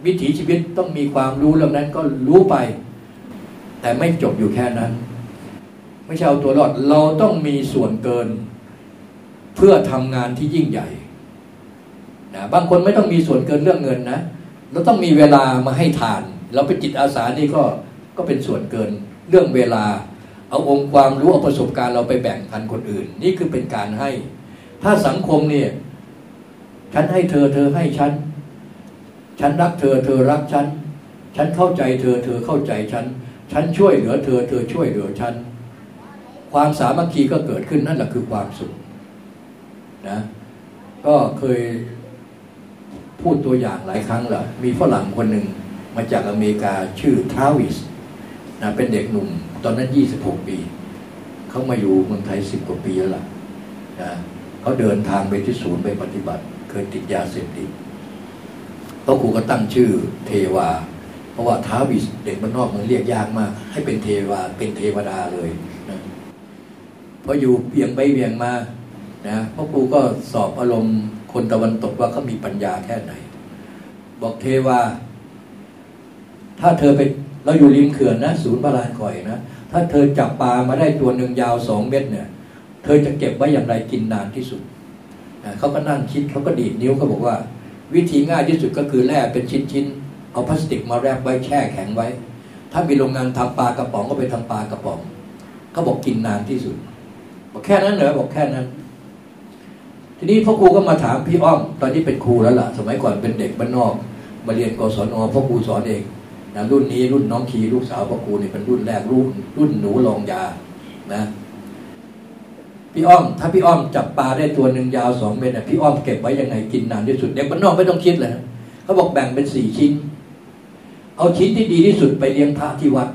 วิถีชีวิตต้องมีความรู้เรื่องนั้นก็รู้ไป แต่ไม่จบอยู่แค่นั้น ไม่ใช่เอาตัวรอด เราต้องมีส่วนเกิน เพื่อทำงานที่ยิ่งใหญ่นะบางคนไม่ต้องมีส่วนเกินเรื่องเงินนะเราต้องมีเวลามาให้ทาน เราเป็นจิตอาสานี่ก็ก็เป็นส่วนเกินเรื่องเวลา เอาองค์ความรู้เอาประสบการณ์เราไปแบ่งพันคนอื่น นี่คือเป็นการให้ ถ้าสังคมเนี่ยฉันให้เธอเธอให้ฉัน ฉันรักเธอเธอรักฉัน ฉันเข้าใจเธอเธอเข้าใจฉัน ฉันช่วยเหลือเธอเธอช่วยเหลือฉัน ความสามัคคีก็เกิดขึ้นนั่นแหละคือความสุข นะก็เคยพูดตัวอย่างหลายครั้งและมีฝรั่งคนหนึ่งมาจากอเมริกาชื่อทาวิสนะเป็นเด็กหนุ่ม ตอนนั้น 26 ปี เขามาอยู่เมืองไทย 10 กว่าปีแล้วล่ะนะเขาเดินทางไปที่ศูนย์ไปปฏิบัติ เคยติดยาเสพติดพระครูก็ตั้งชื่อเทวา เพราะว่าท้าวิสเด็กบ้านนอกมันเรียกยากมาก ให้เป็นเทวาเป็นเทวดาเลยนะพออยู่เบี่ยงไปเบี่ยงมา นะพระครูก็สอบอารมณ์คนตะวันตกว่าเขามีปัญญาแค่ไหน บอกเทวาถ้าเธอไปเราอยู่ริมเขื่อนนะ ศูนย์บาลานคอยนะถ้าเธอจับปลามาได้ตัวหนึ่งยาวสองเมตรเนี่ย เธอจะเก็บไว้อย่างไรกินนานที่สุดเขาก็นั่งคิดเขาก็ดีดนิ้วเขาบอกว่า วิธีง่ายที่สุดก็คือแร่เป็นชิ้นๆเอาพลาสติกมาแรบไว้แช่แข็งไว้ ถ้ามีโรงงานทำปลากระป๋องก็ไปทำปลากระป๋องเขาบอกกินนานที่สุด บอกแค่นั้นเหรอบอกแค่นั้น ทีนี้พ่อครูก็มาถามพี่อ้อม ตอนนี้เป็นครูแล้วล่ะ สมัยก่อนเป็นเด็กบ้านนอก มาเรียนกศนพ่อครูสอนเองนะรุ่นนี้รุ่นน้องคีลูกสาวพ่อครูเนี่ยเป็นรุ่นแรกรุ่นรุ่นหนูลองยานะพี่อ้อม ถ้าพี่อ้อมจับปลาได้ตัวหนึ่งยาวสองเมตรน่ะพี่อ้อมเก็บไว้ยังไงกินนานที่สุดเด็กบ้านนอกไม่ต้องคิดเลยนะเขาบอกแบ่งเป็นสี่ชิ้น เอาชิ้นที่ดีที่สุดไปเลี้ยงพระที่วัด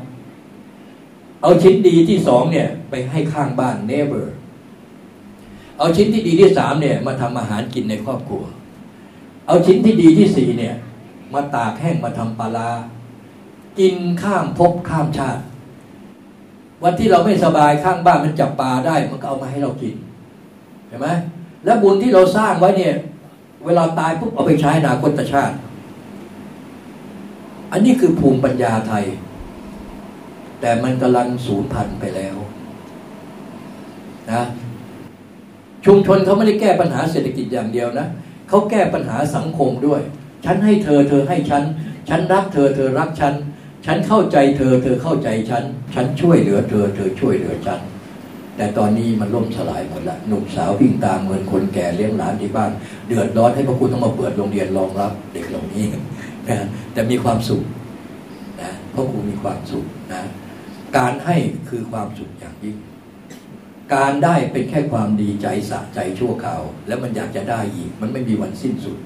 เอาชิ้นดีที่สองเนี่ย ไปให้ข้างบ้านเนเบอร์ เอาชิ้นที่ดีที่สามเนี่ยมาทำอาหารกินในครอบครัว เอาชิ้นที่ดีที่สี่เนี่ย มาตากแห้งมาทำปลากินข้ามภพข้ามชาติ วันที่เราไม่สบายข้างบ้านมันจับปลาได้ มันก็เอามาให้เรากินเห็นไหมแล้วบุญที่เราสร้างไว้เนี่ย เวลาตายปุ๊บเอาไปใช้นาคตชาติ อันนี้คือภูมิปัญญาไทย แต่มันกำลังสูญพันธุ์ไปแล้วนะ ชุมชนเขาไม่ได้แก้ปัญหาเศรษฐกิจอย่างเดียวนะเขาแก้ปัญหาสังคมด้วย ฉันให้เธอเธอให้ฉัน ฉันรักเธอเธอรักฉัน ฉันเข้าใจเธอเธอเข้าใจฉัน ฉันช่วยเหลือเธอเธอช่วยเหลือฉัน แต่ตอนนี้มันล่มสลายหมดละหนุ่มสาววิ่งตามเหมือนคนแก่เลี้ยงหลานที่บ้านเดือดร้อนให้พระคุณต้องมาเปิดโรงเรียนรองรับเด็กเหล่านี้นะแต่มีความสุขนะพระครูมีความสุขนะการให้คือความสุขอย่างยิ่ง การได้เป็นแค่ความดีใจสะใจชั่วคราว แล้วมันอยากจะได้อีก มันไม่มีวันสิ้นสุด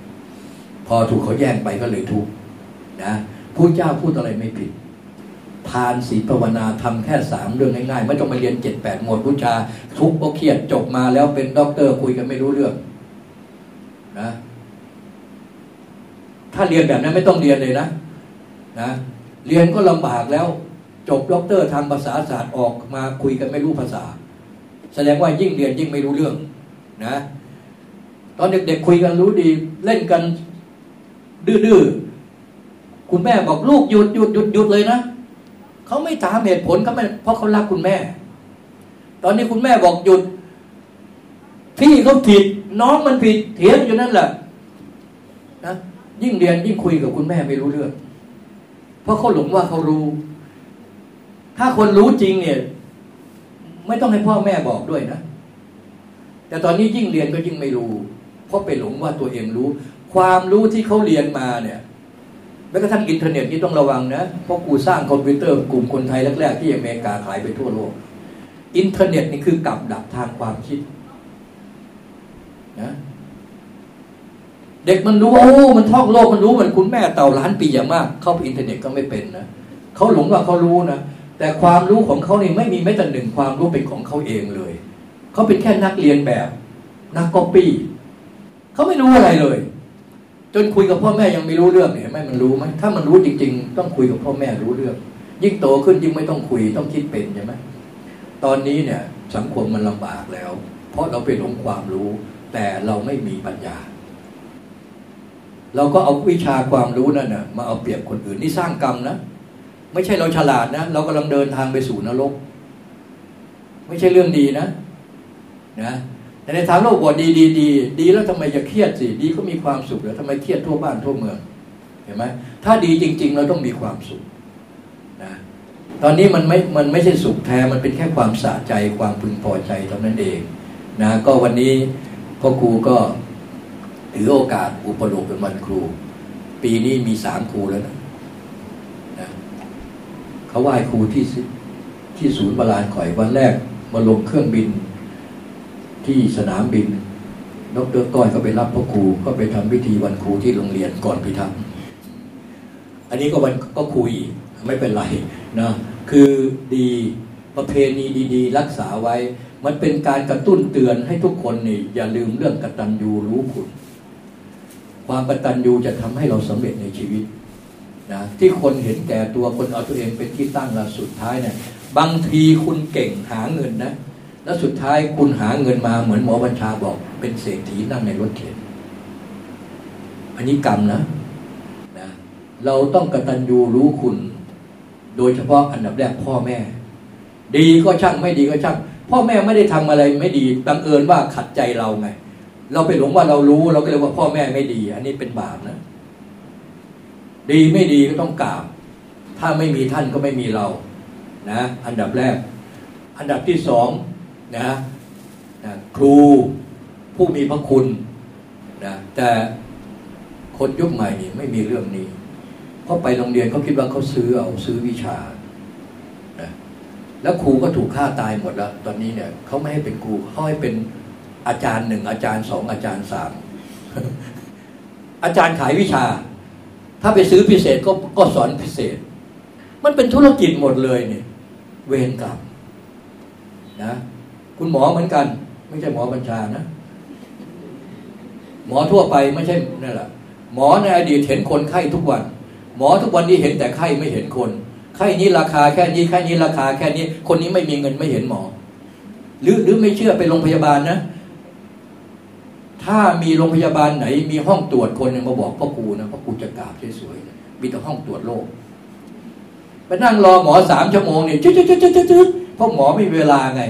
พอถูกเขาแย่งไปก็เลยทุกข์นะพุทธเจ้าพูดอะไรไม่ผิด ทานศีลภาวนาทำแค่สามเรื่องง่ายๆ ไม่ต้องมาเรียนเจ็ดแปดหมวดวิชา ทุกข์ก็เครียดจบมาแล้วเป็นด็อกเตอร์คุยกันไม่รู้เรื่องนะถ้าเรียนแบบนั้นไม่ต้องเรียนเลยนะนะเรียนก็ลำบากแล้ว จบด็อกเตอร์ทางภาษาศาสตร์ออกมาคุยกันไม่รู้ภาษา แสดงว่ายิ่งเรียนยิ่งไม่รู้เรื่องนะ ตอนเด็กๆคุยกันรู้ดีเล่นกัน ดื้อๆคุณแม่บอกลูกหยุดหยุดหยุดหยุดเลยนะเขาไม่ถามเหตุผลเขาไม่เพราะเขารักคุณแม่ ตอนนี้คุณแม่บอกหยุด พี่เขาผิด น้องมันผิดเถียงอยู่นั่นแหละนะยิ่งเรียนยิ่งคุยกับคุณแม่ไม่รู้เรื่อง เพราะเขาหลงว่าเขารู้ ถ้าคนรู้จริงเนี่ย ไม่ต้องให้พ่อแม่บอกด้วยนะ แต่ตอนนี้ยิ่งเรียนก็ยิ่งไม่รู้ เพราะไปหลงว่าตัวเองรู้ ความรู้ที่เขาเรียนมาเนี่ยแม้กระทั่งอินเทอร์เน็ตนี่ต้องระวังนะ เพราะกูสร้างคอมพิวเตอร์กลุ่มคนไทยแรกๆที่อเมริกาขายไปทั่วโลก อินเทอร์เน็ตนี่คือกับดักทางความคิดนะเด็กมันรู้โอ้มันท่องโลกมันรู้เหมือนคุณแม่เต่าล้านปีอย่างมาก เข้าไปอินเทอร์เน็ตก็ไม่เป็นนะเขาหลงว่าเขารู้นะ แต่ความรู้ของเขานี่ไม่มีแม้แต่หนึ่งความรู้เป็นของเขาเองเลย เขาเป็นแค่นักเรียนแบบ นักก๊อปปี้เขาไม่รู้อะไรเลย จนคุยกับพ่อแม่ยังไม่รู้เรื่องเนี่ยไม่มันรู้ไหมถ้ามันรู้จริง ๆ ต้องคุยกับพ่อแม่รู้เรื่อง ยิ่งโตขึ้นยิ่งไม่ต้องคุยต้องคิดเป็นใช่ไหมตอนนี้เนี่ยสังคมมันลำบากแล้ว เพราะเราไปหลงความรู้ แต่เราไม่มีปัญญา เราก็เอาวิชาความรู้นั่นนะมาเอาเปรียบคนอื่นนี่สร้างกรรมนะ ไม่ใช่เราฉลาดนะ เรากำลังเดินทางไปสู่นรก ไม่ใช่เรื่องดีนะนะแต่ในทางโลกบอกดีดีดีดีแล้วทำไมจะเครียดสิดีก็มีความสุขแล้วทำไมเครียดทั่วบ้านทั่วเมือง เห็นไหมถ้าดีจริง ๆ เราต้องมีความสุขนะตอนนี้มันไม่มันไม่ใช่สุขแท้มันเป็นแค่ความสะใจความพึงพอใจเท่านั้นเองนะก็วันนี้พ่อครูก็ถือโอกาสอุปโลกเป็นวันครู ปีนี้มีสามครูแล้วนะ เขาไหว้ครูที่ที่ศูนย์บาลานข่อยวันแรกมาลงเครื่องบินที่สนามบินดรก้อยก็ไปรับพ่อครูก็ไปทำพิธีวันครูที่โรงเรียนก่อนพิทักษ์อันนี้ก็วันก็คุยไม่เป็นไรนะคือดีประเพณีดี ๆ รักษาไว้ มันเป็นการกระตุ้นเตือนให้ทุกคนนี่อย่าลืมเรื่องกตัญญูรู้คุณ ความกตัญญูจะทำให้เราสำเร็จในชีวิต นะที่คนเห็นแก่ตัวคนเอาตัวเองเป็นที่ตั้งและสุดท้ายเนี่ยบางทีคุณเก่งหาเงินนะ แล้วสุดท้ายคุณหาเงินมาเหมือนหมอบัญชาบอก เป็นเศรษฐีนั่งในรถเข็นอันนี้กรรมนะนะเราต้องกตัญญูรู้คุณ โดยเฉพาะอันดับแรกพ่อแม่ ดีก็ช่างไม่ดีก็ช่าง พ่อแม่ไม่ได้ทำอะไรไม่ดีบังเอิญว่าขัดใจเราไง เราไปหลงว่าเรารู้เราก็เลยว่าพ่อแม่ไม่ดี อันนี้เป็นบาปนะ ดีไม่ดีก็ต้องกราบ ถ้าไม่มีท่านก็ไม่มีเรานะอันดับแรก อันดับที่สองนะนะครูผู้มีพระคุณนะแต่คนยุคใหม่นี่ไม่มีเรื่องนี้เพราไปโรงเรียนเขาคิดว่าเขาซื้อเอาซื้อวิชานะแล้วครูก็ถูกฆ่าตายหมดแล้ว ตอนนี้เนี่ยเขาไม่ให้เป็นครูเขาให้เป็นอาจารย์หนึ่งอาจารย์สองอาจารย์สามอาจารย์ขายวิชา ถ้าไปซื้อพิเศษก็ก็สอนพิเศษ มันเป็นธุรกิจหมดเลยเนี่ย เวรกรรมนะคุณหมอเหมือนกัน ไม่ใช่หมอบัญชานะ หมอทั่วไปไม่ใช่นั่นแหละหมอในอดีตเห็นคนไข้ทุกวัน หมอทุกวันนี้เห็นแต่ไข้ไม่เห็นคนไข้นี้ราคาแค่นี้แค่นี้ราคาแค่นี้ คนนี้ไม่มีเงินไม่เห็นหมอ หรือหรือไม่เชื่อไปโรงพยาบาลนะ ถ้ามีโรงพยาบาลไหน มีห้องตรวจคนนึงมาบอกพ่อครูนะพ่อครูจะกราบสวยๆมีแต่ห้องตรวจโรคไปนั่งรอหมอสามชั่วโมงเนี่ยจุดจุดจุดจุดจุดเพราะหมอไม่มีเวลาไง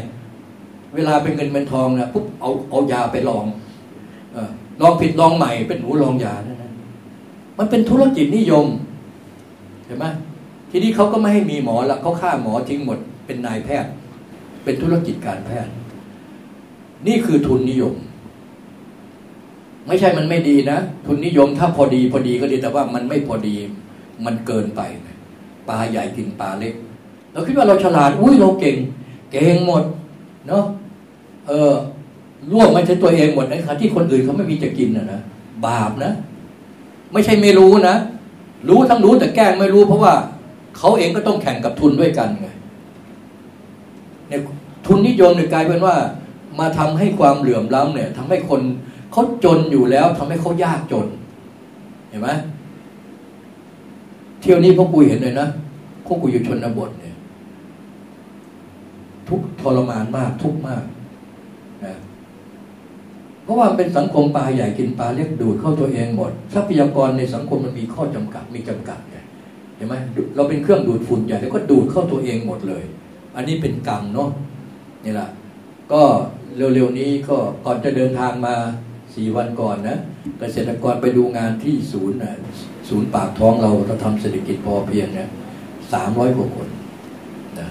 เวลาเป็นเงินเป็นทองนะปุ๊บเอาเอายาไปลองอลองผิดลองใหม่เป็นหูลองยานั่นนะมันเป็นธุรกิจนิยมเห็นไหมทีนี้เขาก็ไม่ให้มีหมอละเขาฆ่าหมอทิ้งหมด เป็นนายแพทย์ เป็นธุรกิจการแพทย์ นี่คือทุนนิยม ไม่ใช่มันไม่ดีนะ ทุนนิยมถ้าพอดีพอดีก็ดีแต่ว่ามันไม่พอดีมันเกินไปปลาใหญ่กินปลาเล็ก เราคิดว่าเราฉลาดอุ้ยเราเก่ง เก่งหมดเนาะเออร่วงม่ใช่ตัวเองหมดนะที่คนอื่นเขาไม่มีจะกินนะนะบาปนะ ไม่ใช่ไม่รู้นะ รู้ทั้งรู้แต่แกล้งไม่รู้ เพราะว่าเขาเองก็ต้องแข่งกับทุนด้วยกันไงเนี่ยทุนนิยมเนี่ยกลายเป็นว่า มาทำให้ความเหลื่อมล้ำเนี่ยทำให้คน เขาจนอยู่แล้วทำให้เขายากจน เห็นไหมเที่ยวนี้พ่อคุยเห็นเลยนะพ่อคุยอยู่ชนบทเนี่ย ทุกทรมานมากทุกมากนะเพราะว่าเป็นสังคมปลาใหญ่กินปลาเล็กดูดเข้าตัวเองหมดทรัพยากรในสังคมมันมีข้อจำกัดมีจำกัดไงเห็นไหมเราเป็นเครื่องดูดฝุ่นใหญ่แล้วก็ดูดเข้าตัวเองหมดเลย อันนี้เป็นกรรมเนาะนี่แหละก็เร็วๆนี้ก็ก่อนจะเดินทางมา สี่วันก่อนนะเกษตรกรไปดูงานที่ศูนย์นะศูนย์ปากท้องเราเราทำเศรษฐกิจพอเพียงเนี่ยสามร้อยกว่าคนนะ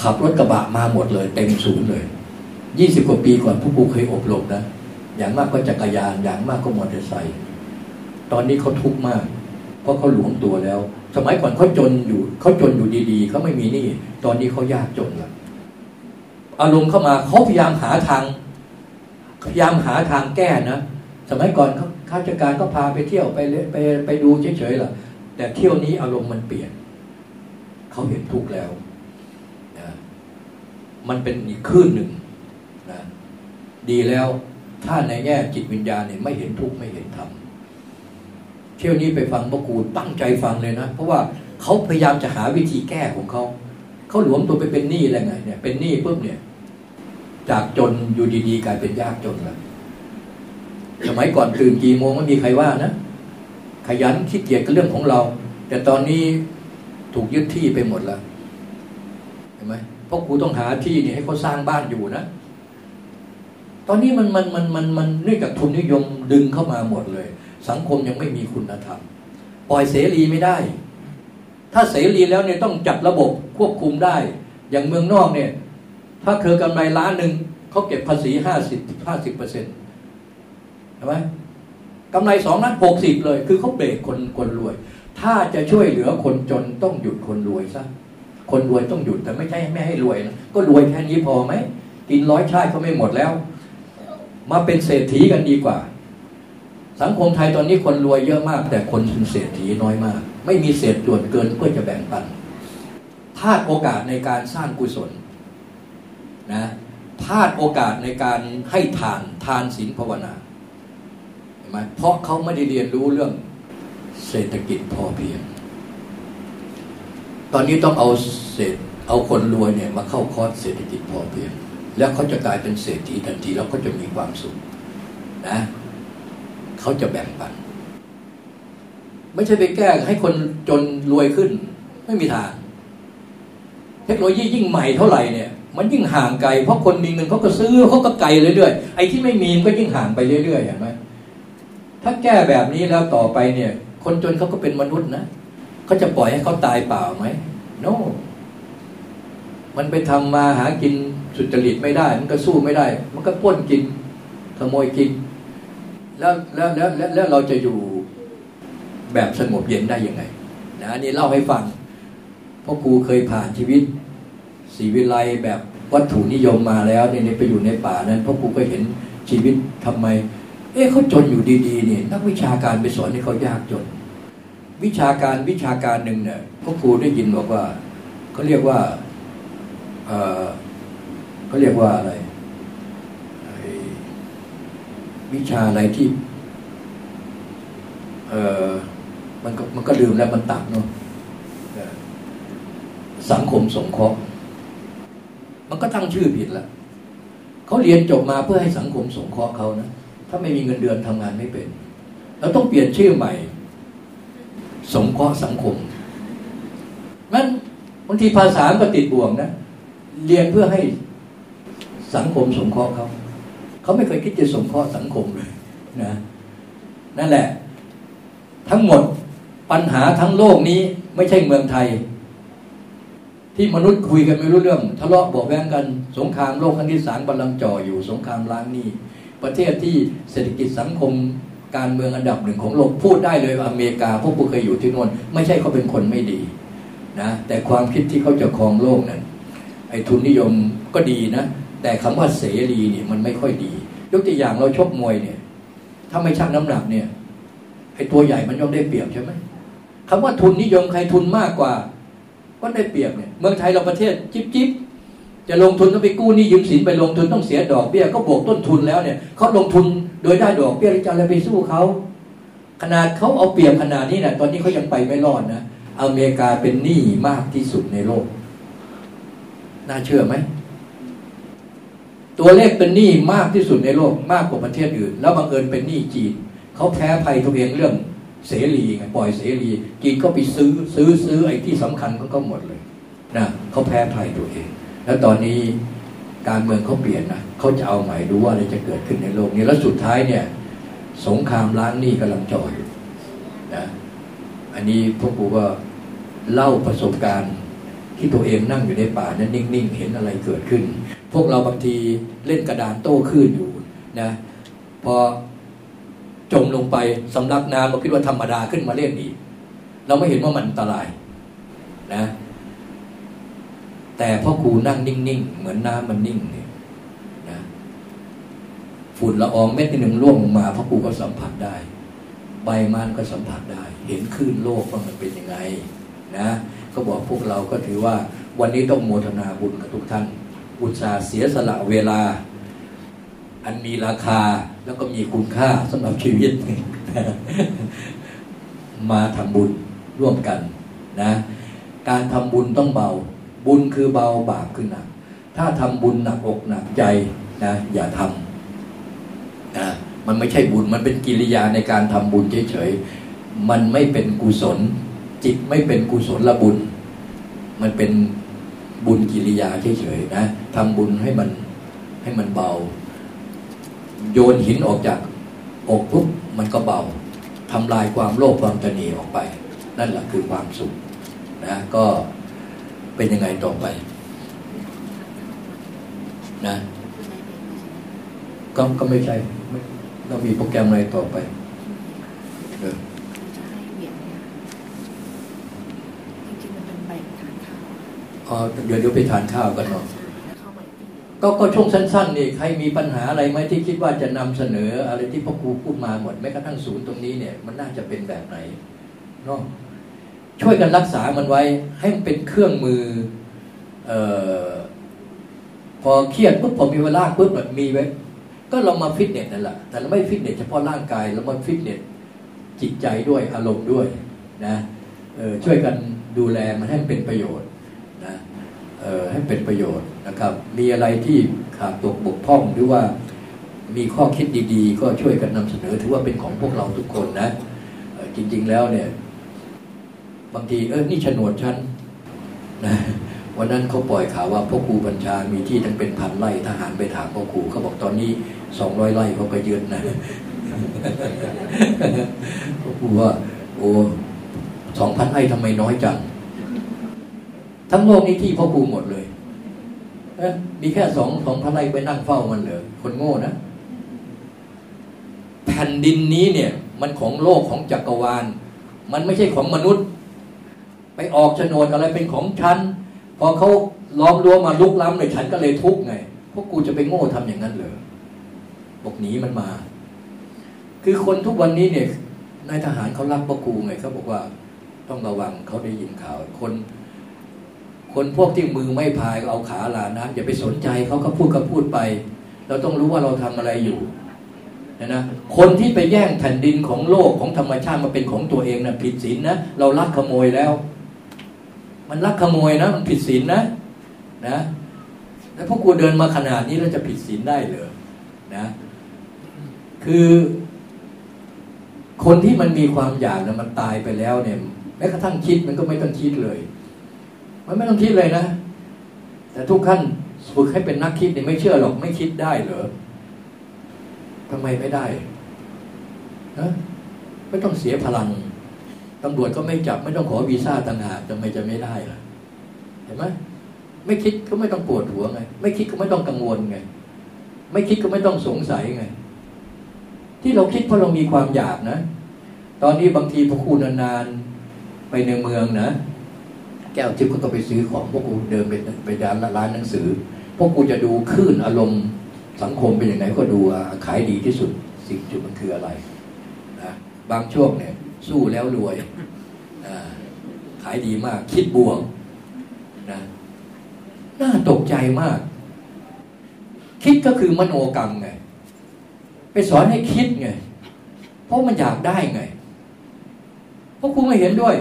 ขับรถกระบะมาหมดเลย เต็มศูนย์เลยยี่สิบกว่าปีก่อนผู้ปูเคยอบรมนะอย่างมากก็จักรยาน อย่างมากก็มอเตอร์ไซค์ตอนนี้เขาทุกข์มาก เพราะเขาหลวมตัวแล้ว สมัยก่อนเขาจนอยู่เขาจนอยู่ดีๆเขาไม่มีหนี้ตอนนี้เขายากจนละอารมณ์เข้ามาเขาพยายามหาทาง พยายามหาทางแก้นะ สมัยก่อนเขาข้าราชการก็พาไปเที่ยวไปไปไปดูเฉยๆล่ะแต่เที่ยวนี้อารมณ์มันเปลี่ยน เขาเห็นทุกข์แล้วนะมันเป็นอีกคลื่นหนึ่งนะดีแล้วถ้าในแง่จิตวิญญาณเนี่ยไม่เห็นทุกข์ไม่เห็นธรรมเที่ยวนี้ไปฟังพระกูตั้งใจฟังเลยนะ เพราะว่าเขาพยายามจะหาวิธีแก้ของเขา เขาหลวมตัวไปเป็นหนี้อะไรไงเนี่ยเป็นหนี้ปุ๊บเนี่ย จากจนอยู่ดีๆกลายเป็นยากจนแล้วสมัยก่อนตื่นกี่โมงไม่มีใครว่านะขยันขี้เกียจก็เรื่องของเรา แต่ตอนนี้ถูกยึดที่ไปหมดแล้วเห็นไหมเพราะกูต้องหาที่นี่ให้เขาสร้างบ้านอยู่นะตอนนี้มันมันมันมันมันเนื่องจากทุนนิยมดึงเข้ามาหมดเลย สังคมยังไม่มีคุณธรรมปล่อยเสรีไม่ได้ ถ้าเสรีแล้วเนี่ยต้องจัดระบบควบคุมได้ อย่างเมืองนอกเนี่ย ถ้าเธอกำไรล้านหนึ่งเขาเก็บภาษีห้าสิบห้าสิบเปอร์เซ็นต์ใช่ไหมกำไรสองล้านหกสิบเลย คือเขาเบรกคนคนรวย ถ้าจะช่วยเหลือคนจนต้องหยุดคนรวยซะคนรวยต้องหยุดแต่ไม่ใช่ไม่ให้รวยนะก็รวยแค่นี้พอไหมกินร้อยชาติก็ไม่หมดแล้ว มาเป็นเศรษฐีกันดีกว่า สังคมไทยตอนนี้คนรวยเยอะมาก แต่คนเป็นเศรษฐีน้อยมาก ไม่มีเศษส่วนเกินเพื่อจะแบ่งปันพลาดโอกาสในการสร้างกุศล นะพลาดโอกาสในการให้ทานทานศีลภาวนาเห็นไหมเพราะเขาไม่ได้เรียนรู้เรื่องเศรษฐกิจพอเพียง ตอนนี้ต้องเอาเศษเอาคนรวยเนี่ยมาเข้าคอร์สเศรษฐกิจพอเพียง แล้วเขาจะกลายเป็นเศรษฐีทันทีแล้วก็จะมีความสุขนะเขาจะแบ่งปัน ไม่ใช่ไปแก้ให้คนจนรวยขึ้น ไม่มีทาง เทคโนโลยียิ่งใหม่เท่าไหร่เนี่ย มันยิ่งห่างไกลเพราะคนมีเงินเขาก็ซื้อเขาก็ไกลเรื่อยๆไอ้ที่ไม่มีมันก็ยิ่งห่างไปเรื่อยๆเห็นไหมถ้าแก้แบบนี้แล้วต่อไปเนี่ย คนจนเขาก็เป็นมนุษย์นะเขาจะปล่อยให้เขาตายเปล่าไหมโน no. มันไปทำมาหากินสุจริตไม่ได้ มันก็สู้ไม่ได้ มันก็ป้นกินขโมยกิน แล้วแล้วแล้วแล้วแล้วเราจะอยู่แบบสงบเย็นได้ยังไงนะนี่เล่าให้ฟังเพราะครูเคยผ่านชีวิต สีวิไลแบบวัตถุนิยมมาแล้วเนี่ยไปอยู่ในป่านั้นพราะครูก็เห็นชีวิตทำไม เอ๊ะเขาจนอยู่ดีๆนี่ยนักวิชาการไปสอนให้เขายากจน วิชาการวิชาการหนึ่งเนี่ยพวกครูได้ยินบอกว่าเขาเรียกว่าเออเขาเรียกว่าอะไร วิชาอะไรที่เออมันก็มันก็ลืมแล้วมันตักเนาะสังคมสงเคราะห์ มันก็ตั้งชื่อผิดละเขาเรียนจบมาเพื่อให้สังคมสงเคราะห์เขานะถ้าไม่มีเงินเดือนทำงานไม่เป็นเราต้องเปลี่ยนชื่อใหม่ สงเคราะห์สังคมางทีภาษาก็ติดบ่วงนะเรียนเพื่อให้สังคมสงเคราะห์เขาเขาไม่เคยคิดจะสงเคราะห์สังคมเลยนะนั่นแหละ ทั้งหมดปัญหาทั้งโลกนี้ไม่ใช่เมืองไทย ที่มนุษย์คุยกันไม่รู้เรื่อง ทะเลาะบอกแว้งกัน สงครามโลกครั้งที่สามกำลังจ่ออยู่สงครามล้างหนี้ประเทศที่เศรษฐกิจสังคมการเมืองอันดับหนึ่งของโลกพูดได้เลยอเมริกาพวกผู้เคยอยู่ที่โน่นไม่ใช่เขาเป็นคนไม่ดีนะแต่ความคิดที่เขาจะครองโลกนั้นไอ้ทุนนิยมก็ดีนะ แต่คำว่าเสรีเนี่ยมันไม่ค่อยดี ยกตัวอย่างเราชกมวยเนี่ย ถ้าไม่ชั่งน้ำหนักเนี่ยไอ้ตัวใหญ่มันย่อมได้เปรียบใช่ไหมคำว่าทุนนิยมใครทุนมากกว่า ก็ได้เปรียบเนี่ยเมืองไทยเราประเทศจิ๊บจิ๊บจะลงทุนต้องไปกู้หนี้ยืมสินไปลงทุนต้องเสียดอกเบี้ยก็บวกต้นทุนแล้วเนี่ยเขาลงทุนโดยได้ดอกเบี้ยจะอะไรไปสู้เขาขนาดเขาเอาเปรียบขนาดนี้นะตอนนี้เขายังไปไม่รอดนะอเมริกาเป็นหนี้มากที่สุดในโลก น่าเชื่อไหม ตัวเลขเป็นหนี้มากที่สุดในโลก มากกว่าประเทศอื่น แล้วบังเอิญเป็นหนี้จีนเขาแพ้ภัยตัวเองเรื่อง เสรีไงปล่อยเสรีจีนก็ไปซื้อซื้อซื้อไอ้ที่สำคัญเขาก็หมดเลยนะเขาแพ้ภัยตัวเอง แล้วตอนนี้การเมืองเขาเปลี่ยนนะเขาจะเอาใหม่ดูว่าอะไรจะเกิดขึ้นในโลกนี้แล้วสุดท้ายเนี่ย สงครามล้างหนี้กำลังจ่อยนะอันนี้พวกกูก็เล่าประสบการณ์ที่ตัวเองนั่งอยู่ในป่านั้นนิ่งๆ เห็นอะไรเกิดขึ้น พวกเราบางทีเล่นกระดานโต้คลื่นอยู่นะพอ จมลงไปสำลักน้ำเราคิดว่าธรรมดาขึ้นมาเล่นอีกเราไม่เห็นว่ามันอันตรายนะ แต่พ่อครูนั่งนิ่งๆ เหมือนน้ำมันนิ่งเนี่ยนะฝุ่นละอองเม็ดหนึ่งร่วงลงมาพ่อครูก็สัมผัสได้ ใบมันก็สัมผัสได้ เห็นคลื่นโลกว่ามันเป็นยังไงนะก็บอกพวกเราก็ถือว่าวันนี้ต้องโมทนาบุญกับทุกท่านอุตส่าห์เสียสละเวลา อันมีราคาแล้วก็มีคุณค่าสำหรับชีวิต มาทำบุญร่วมกันนะ การทำบุญต้องเบา บุญคือเบาบาปคือหนัก ถ้าทำบุญหนักอกหนักใจนะอย่าทำนะมันไม่ใช่บุญมันเป็นกิริยาในการทำบุญเฉยๆ มันไม่เป็นกุศล จิตไม่เป็นกุศลละบุญ มันเป็นบุญกิริยาเฉยๆนะทำบุญให้มันให้มันเบา โยนหินออกจากอกปุ๊บมันก็เบาทำลายความโลภความตนีออกไป นั่นแหละคือความสุขนะก็เป็นยังไงต่อไปนะก็ก็ไม่ใช่ไม่เรามีโปรแกรมอะไรต่อไปเออจะให้เหวี่ยงเนี่ยจริงๆมันเป็นใบทานข้าวอ๋อเดี๋ยวเดี๋ยวไปทานข้าวกันเนาะ ก็ก็ช่วงสั้นๆนี่ใครมีปัญหาอะไรไหมที่คิดว่าจะนำเสนอ อะไรที่พ่อครูพูดมาหมดแม้กระทั่งศูนย์ตรงนี้เนี่ยมันน่าจะเป็นแบบไหนเนาะช่วยกันรักษามันไว้ให้มันเป็นเครื่องมือเอ่อพอเครียดปุ๊บพอมีเวลาปุ๊บแบบมีไว้ก็เรามาฟิตเนสนั่นแหละแต่เราไม่ฟิตเนสเฉพาะร่างกายเรามาฟิตเนสจิตใจด้วยอารมณ์ด้วยนะเออช่วยกันดูแลมันให้มันเป็นประโยชน์นะเอ่อให้เป็นประโยชน์ นะครับ มีอะไรที่ขาดตกบกพร่องหรือว่ามีข้อคิดดีๆ ก็ช่วยกันนำเสนอถือว่าเป็นของพวกเราทุกคนนะจริง ๆแล้วเนี่ย บางทีเออนี่โฉนดฉันนะวันนั้นเขาปล่อยข่าวว่าพ่อครูบัญชา มีที่ตั้งเป็นพันไร่ทหารไปถามพ่อครูเขาบอกตอนนี้สองร้อยไร่เขาไปยึดนะพ่อครูว่า โอ้สองพันไร่ทำไมน้อยจัง ทั้งโลกนี้ที่พ่อครูหมดเลย มีแค่สองสองพันไร่ไปนั่งเฝ้ามันเหรอคนโง่นะ แผ่นดินนี้เนี่ย มันของโลกของจักรวาล มันไม่ใช่ของมนุษย์ ไปออกโฉนดอะไรเป็นของฉัน พอเขาล้อมรั้วมาลุกล้ำเลยฉันก็เลยทุกข์ไงพวกกูจะไปโง่ทำอย่างนั้นเหรอบอกหนีมันมา คือคนทุกวันนี้เนี่ยนายทหารเขารักพวกกูไงเขาบอกว่า ต้องระวังเขาได้ยินข่าวคน คนพวกที่มือไม่พายเอาขาลานะอย่าไปสนใจเขาก็พูดก็พูดไป เราต้องรู้ว่าเราทำอะไรอยู่นะนะคนที่ไปแย่งแผ่นดินของโลกของธรรมชาติมาเป็นของตัวเองนะผิดศีลนะเราลักขโมยแล้ว มันลักขโมยนะ มันผิดศีลนะนะแล้วพวกกูเดินมาขนาดนี้เราจะผิดศีลได้เหรอนะคือคนที่มันมีความอยากนะมันตายไปแล้วเนี่ยแม้กระทั่งคิดมันก็ไม่ต้องคิดเลย มันไม่ต้องคิดเลยนะ แต่ทุกขั้นฝึกให้เป็นนักคิดเนี่ยไม่เชื่อหรอกไม่คิดได้เหรอทำไมไม่ได้นะไม่ต้องเสียพลังตำรวจก็ไม่จับ ไม่ต้องขอวีซ่าต่างหากทำไมจะไม่ได้ล่ะ เห็นไหมไม่คิดก็ไม่ต้องปวดหัวไง ไม่คิดก็ไม่ต้องกังวลไง ไม่คิดก็ไม่ต้องสงสัยไง ที่เราคิดเพราะเรามีความอยากนะ ตอนนี้บางทีพอคูนานๆไปในเมืองนะ แก้วทิพย์ก็ต้องไปซื้อของพวกกูเดินไปไปร้านร้านหนังสือ พวกกูจะดูคลื่นอารมณ์สังคมเป็นอยังไงก็ดูขายดีที่สุดสิ่งจุดมันคืออะไรนะบางช่วงเนี่ย สู้แล้วรวยขายดีมาก คิดบวกนะน่าตกใจมาก คิดก็คือมโนกรรมไง ไปสอนให้คิดไง เพราะมันอยากได้ไงเพราะคุณไม่เห็นด้วย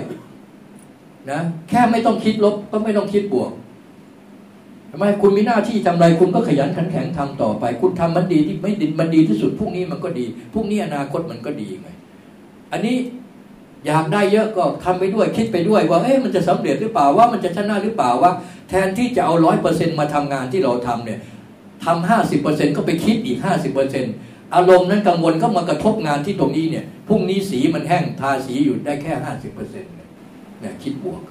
นะแค่ไม่ต้องคิดลบก็ไม่ต้องคิดบวกทำไมคุณมีหน้าที่ทำอะไร คุณก็ขยันขันแข็งทำต่อไป คุณทำมันดีที่ไม่ดีมันดีที่สุดพรุ่งนี้มันก็ดีพรุ่งนี้อนาคตมันก็ดีไงอันนี้อยากได้เยอะก็ทำไปด้วย คิดไปด้วย ว่าเอ๊ะมันจะสำเร็จหรือเปล่าว่ามันจะชนะหรือเปล่าว่า แทนที่จะเอาร้อยเปอร์เซ็นมาทำงานที่เราทำเนี่ยทำห้าสิบเปอร์เซ็นก็ไปคิดอีกห้าสิบเปอร์เซ็นอารมณ์นั้นกังวลก็มากระทบงานที่ตรงนี้เนี่ยพรุ่งนี้สีมันแห้งทาสีอยู่ได้แค่ห้าสิบเปอร์เซ็นต์ เนี่ยคิดบวก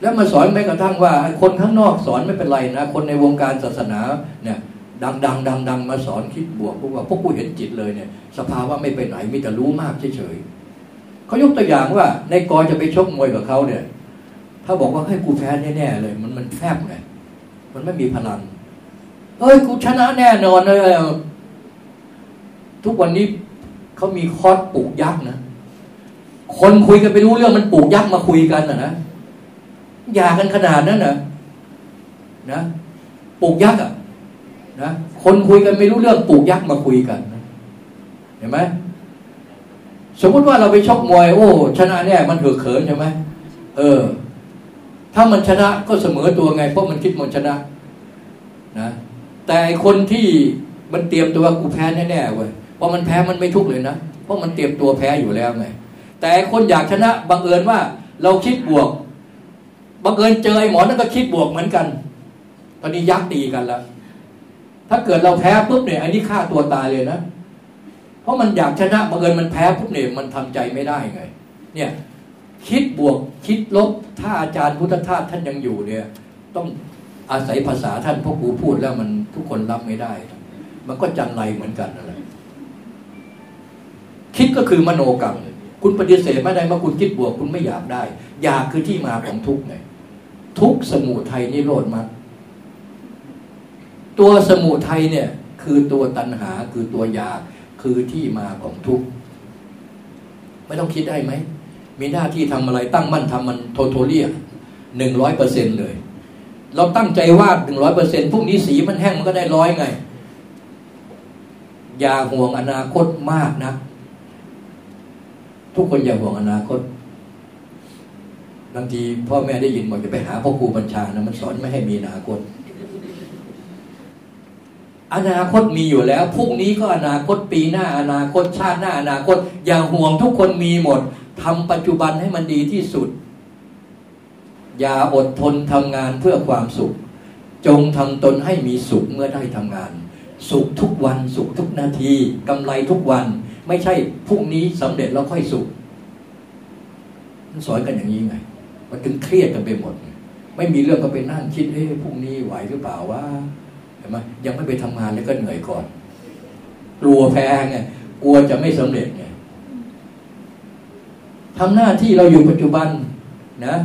แล้วมาสอนแม้กระทั่งว่าคนข้างนอกสอนไม่เป็นไรนะคนในวงการศาสนาเนี่ยดังดังดังดังมาสอนคิดบวกพวกว่าพวกกูเห็นจิตเลยเนี่ย สภาวะไม่ไปไหนมีแต่รู้มากเฉยๆเขายกตัวอย่างว่า ในกอจะไปชกมวยกับเขาเนี่ย ถ้าบอกว่าให้กูแพ้แน่ๆเลย มันมันแฟบไงมันไม่มีพลัง เอ้ยกูชนะแน่นอนเลยทุกวันนี้เขามีคอร์สปลูกยักษ์นะ คนคุยกันไปรู้เรื่องมันปลูกยักษ์มาคุยกันนะนะอยากันขนาดนั้นนะนะปลูกยักษ์อะนะคนคุยกันไม่รู้เรื่องปลูกยักษ์มาคุยกันเห็นไหมสมมติว่าเราไปชกมวยโอ้ชนะแน่มันเหือเขินใช่ไหมเออ ถ้ามันชนะก็เสมอตัวไง เพราะมันคิดมันชนะ นะแต่คนที่มันเตรียมตัวกูแพ้แน่ๆเว้ยพอมันแพ้มันไม่ทุกเลยนะเพราะมันเตรียมตัวแพ้อยู่แล้วไง แต่คนอยากชนะบังเอิญว่าเราคิดบวกบังเอิญเจอไอ้หมอนั่นก็คิดบวกเหมือนกัน ตอนนี้ยักตีกันแล้วถ้าเกิดเราแพ้ปุ๊บเนี่ยอันนี้ฆ่าตัวตายเลยนะ เพราะมันอยากชนะบังเอิญมันแพ้ปุ๊บเนี่ยมันทำใจไม่ได้ไง เนี่ยคิดบวกคิดลบถ้าอาจารย์พุทธทาสท่านยังอยู่เนี่ย ต้องอาศัยภาษาท่านพ่อครูพูดแล้วมันทุกคนรับไม่ได้ มันก็จันไรเหมือนกันอะไรคิดก็คือมโนกรรม คุณปฏิเสธไม่ได้ว่าคุณคิดบวกคุณไม่อยากได้ อยากคือที่มาของทุกข์ไงทุกสมุทัยนิโรธมาตัวสมุทัยเนี่ย คือตัวตัณหาคือตัวอยากคือที่มาของทุกข์ไม่ต้องคิดได้ไหม มีหน้าที่ทำอะไรตั้งมั่นทำมันโทโทเลียหนึ่งร้อยเปอร์เซ็นเลย เราตั้งใจวาดหนึ่งร้อยเปอร์เซ็นพรุ่งนี้สีมันแห้งมันก็ได้ร้อยไง อย่าห่วงอนาคตมากนะ ทุกคนอย่าห่วงอนาคตบางทีพ่อแม่ได้ยินบอกจะไปหาพ่อครูบัญชานะมันสอนไม่ให้มีอนาคต อนาคตมีอยู่แล้วพรุ่งนี้ก็อนาคตปีหน้า อนาคตชาติหน้า อนาคต อย่าห่วงทุกคนมีหมดทำปัจจุบันให้มันดีที่สุด อย่าอดทนทำงานเพื่อความสุข จงทำตนให้มีสุขเมื่อได้ทำงาน สุขทุกวันสุขทุกนาทีกำไรทุกวัน ไม่ใช่พรุ่งนี้สำเร็จแล้วค่อยสุขมันสอนกันอย่างนี้ไง มันถึงเครียดกันไปหมด ไม่มีเรื่องก็ไปนั่งคิดเอ๊ะพรุ่งนี้ไหวหรือเปล่าว่าเห็นไหมยังไม่ไปทำงานแล้วก็เหนื่อยก่อน กลัวแพ้ไงกลัวจะไม่สำเร็จไงทำหน้าที่เราอยู่ปัจจุบันนะ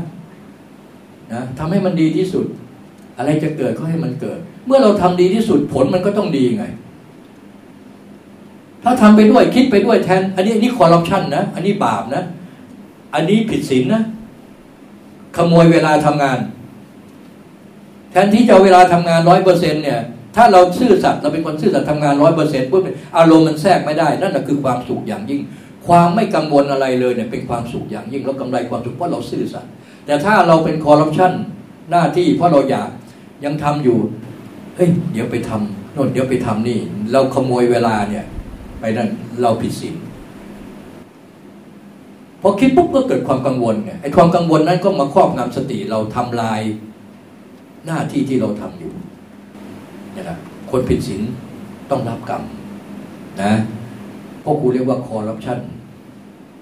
นะทำให้มันดีที่สุด อะไรจะเกิดก็ให้มันเกิด เมื่อเราทำดีที่สุดผลมันก็ต้องดีไง ถ้าทำไปด้วยคิดไปด้วยแทน อันนี้อันนี้คอร์รัปชันนะ อันนี้บาปนะ อันนี้ผิดศีลนะขโมยเวลาทำงาน แทนที่จะเวลาทำงานร้อยเปอร์เซ็นเนี่ย ถ้าเราซื่อสัตย์เราเป็นคนซื่อสัตย์ทำงานร้อยเปอร์เซ็นต์ปุ๊บอารมณ์มันแทรกไม่ได้ นั่นแหะคือความสุขอย่างยิ่ง ความไม่กังวลอะไรเลยเนี่ยเป็นความสุขอย่างยิ่งแล้วกำไรความสุขเพราะเราซื่อสัตย์แต่ถ้าเราเป็นคอร์รัปชันหน้าที่เพราะเราอยากยังทำอยู่เฮ้ยเดี๋ยวไปทำโน่นเดี๋ยวไปทำนี่ เราขโมยเวลาเนี่ย ไปนั่นเราผิดศีลพอคิดปุ๊บก็เกิดความกังวลไงไอ้ความกังวลนั้นก็มาครอบงำสติเราทำลายหน้าที่ที่เราทำอยู่นะครับคนผิดศีลต้องรับกรรมนะพวกครูเรียกว่าคอร์รัปชัน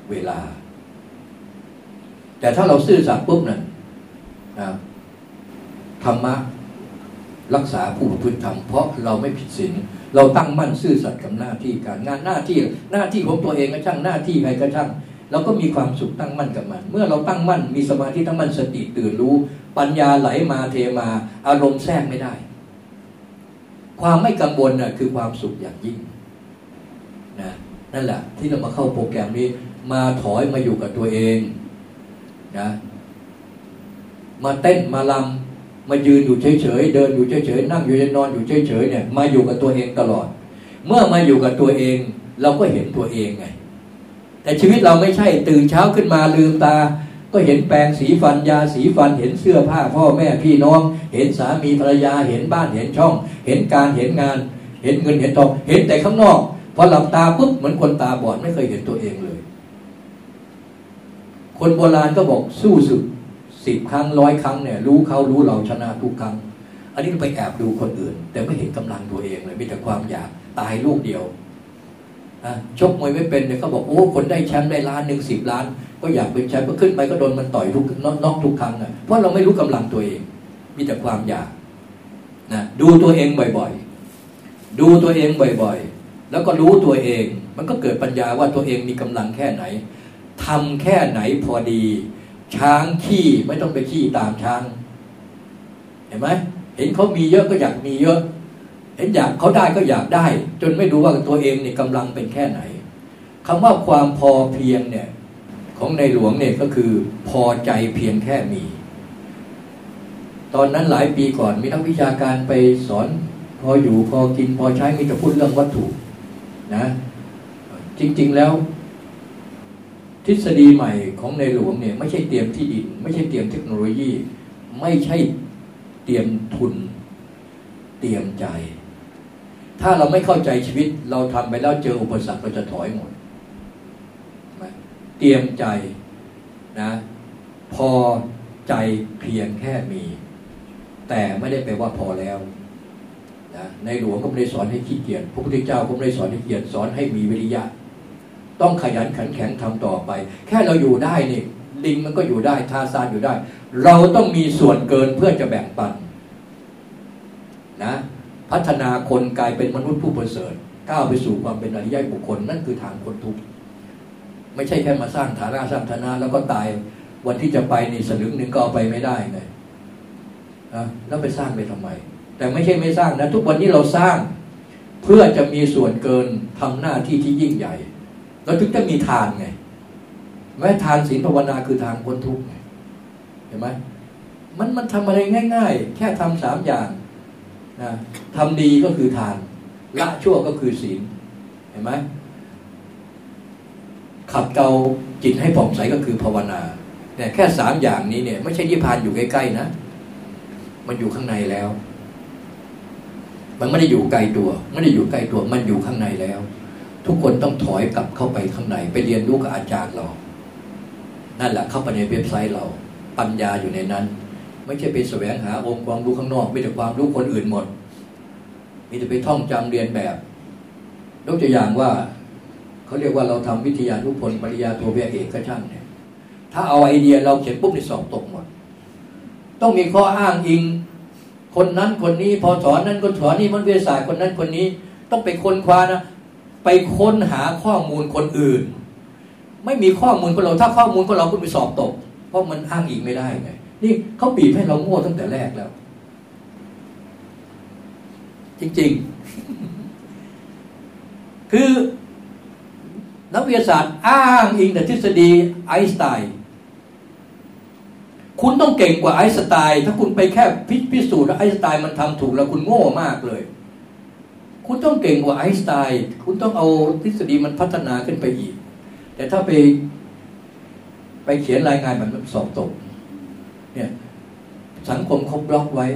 เวลา แต่ถ้าเราซื่อสัตย์ปุ๊บนั่นนะธรรมะรักษาผู้ประพฤติธรรมเพราะเราไม่ผิดศีล เราตั้งมั่นซื่อสัตย์กับหน้าที่การงานหน้าที่หน้าที่ของตัวเองก็ช่างหน้าที่ใครก็ช่างเราก็มีความสุขตั้งมั่นกับมัน เมื่อเราตั้งมั่นมีสมาธิตั้งมั่นสติตื่นรู้ ปัญญาไหลมาเทมา อารมณ์แทรกไม่ได้ ความไม่กังวลน่ะคือความสุขอย่างยิ่งนะนั่นแหละ ที่เรามาเข้าโปรแกรมนี้ มาถอยมาอยู่กับตัวเองนะมาเต้นมาลำ มายืนอยู่เฉยๆเดินอยู่เฉยๆนั่งอยู่นอนอยู่เฉยๆเนี่ยมาอยู่กับตัวเองตลอด เมื่อมาอยู่กับตัวเอง เราก็เห็นตัวเองไง แต่ชีวิตเราไม่ใช่ตื่นเช้าขึ้นมาลืมตา ก็เห็นแปรงสีฟันยาสีฟันเห็นเสื้อผ้าพ่อแม่พี่น้อง เห็นสามีภรรยาเห็นบ้านเห็นช่อง เห็นการเห็นงาน เห็นเงินเห็นทองเห็นแต่ข้างนอกพอหลับตาปุ๊บเหมือนคนตาบอดไม่เคยเห็นตัวเองเลย คนโบราณก็บอกสู้สุด สิบครั้งร้อยครั้งเนี่ยรู้เขารู้เราชนะทุกครั้ง อันนี้ไปแอบดูคนอื่น แต่ไม่เห็นกำลังตัวเองเลยมีแต่ความอยากตายลูกเดียวชกมวยไม่เป็นเนี่ยเขาบอกโอ้คนได้แชมป์ได้ล้านหนึ่งสิบล้าน ก็อยากเป็นแชมป์ก็ขึ้นไปก็โดนมันต่อยทุกนอกทุกครั้งอะเพราะเราไม่รู้กำลังตัวเอง มีแต่ความอยากนะดูตัวเองบ่อยๆ ดูตัวเองบ่อยๆ แล้วก็รู้ตัวเอง มันก็เกิดปัญญาว่าตัวเองมีกำลังแค่ไหนทำแค่ไหนพอดี ช้างขี้ไม่ต้องไปขี้ตามช้าง เห็นไหมเห็นเขามีเยอะก็อยากมีเยอะ เห็นอยากเขาได้ก็อยากได้ จนไม่รู้ว่าตัวเองเนี่ยกำลังเป็นแค่ไหนคำว่าความพอเพียงเนี่ย ของในหลวงเนี่ยก็คือ พอใจเพียงแค่มี ตอนนั้นหลายปีก่อนมีนักวิชาการไปสอน พออยู่พอกินพอใช้มีแต่พูดเรื่องวัตถุนะ จริง ๆ แล้ว ทฤษฎีใหม่ของในหลวงเนี่ยไม่ใช่เตรียมที่ดิน ไม่ใช่เตรียมเทคโนโลยี ไม่ใช่เตรียมทุน เตรียมใจ ถ้าเราไม่เข้าใจชีวิต เราทำไปแล้วเจออุปสรรคเราจะถอยหมด เตรียมใจนะ พอใจเพียงแค่มี แต่ไม่ได้แปลว่าพอแล้วนะในหลวงก็ไม่ได้สอนให้ขี้เกียจพระพุทธเจ้าก็ไม่ได้สอนให้เกียจสอนให้มีวิริยะ ต้องขยันขันแข็งทำต่อไป แค่เราอยู่ได้นี่ลิงมันก็อยู่ได้ทาซานอยู่ได้ เราต้องมีส่วนเกินเพื่อจะแบ่งปันนะพัฒนาคนกลายเป็นมนุษย์ผู้ประเสริฐก้าวไปสู่ความเป็นอริยบุคคลนั่นคือทางคนทุกข์ไม่ใช่แค่มาสร้างฐานะสร้างฐานะแล้วก็ตายวันที่จะไปนี่สลึงหนึ่งก็เอาไปไม่ได้ไงนะแล้วไปสร้างไปทำไม แต่ไม่ใช่ไม่สร้างนะ ทุกวันนี้เราสร้างเพื่อจะมีส่วนเกินทำหน้าที่ที่ยิ่งใหญ่ เราถึงจะมีทานไงแม้ทานศีลภาวนาคือทางคนทุกข์ไงเห็นไหมมันมันทำอะไรง่าย ๆ แค่ทำสามอย่างนะทำดีก็คือทาน ละชั่วก็คือศีลเห็นไหมขับเกาจิตให้ผ่องใสก็คือภาวนาเนี่ยแค่สามอย่างนี้เนี่ย ไม่ใช่นิพพานอยู่ใกล้ๆนะ มันอยู่ข้างในแล้ว มันไม่ได้อยู่ไกลตัว ไม่ได้อยู่ใกล้ตัว มันอยู่ข้างในแล้ว ทุกคนต้องถอยกลับเข้าไปข้างใน ไปเรียนรู้กับอาจารย์เรา นั่นแหละเข้าไปในเว็บไซต์เรา ปัญญาอยู่ในนั้น ไม่ใช่ไปแสวงหาองค์ความรู้ข้างนอกไม่แต่ความรู้คนอื่นหมดมีแต่ไปท่องจำเรียนแบบยกตัวอย่างว่าเขาเรียกว่าเราทำวิทยานุพลปริยาโทเวียเอกก็ช่างเนี่ย ถ้าเอาไอเดียเราเขียนปุ๊บในสอบตกหมด ต้องมีข้ออ้างอิง คนนั้นคนนี้พอสอนนั้นคนสอนนี่มันวิทยาศาสตร์คนนั้นคนนี้ ต้องไปค้นคว้านะ ไปค้นหาข้อมูลคนอื่น ไม่มีข้อมูลของเราถ้าข้อมูลของเราคุณไปสอบตก เพราะมันอ้างอิงไม่ได้ไงนี่เขาบีบให้เราโง่ตั้งแต่แรกแล้ว จริงๆ คือนักวิทยาศาสตร์อ้างอิงแต่ทฤษฎีไอน์สไตน์คุณต้องเก่งกว่าไอน์สไตน์ถ้าคุณไปแค่พิสูจน์ไอน์สไตน์มันทำถูกแล้วคุณโง่มากเลย คุณต้องเก่งกว่าไอน์สไตน์คุณต้องเอาทฤษฎีมันพัฒนาขึ้นไปอีก แต่ถ้าไป ไปเขียนรายงานแบบสอบตก เนี่ย สังคมเขาบล็อกไว้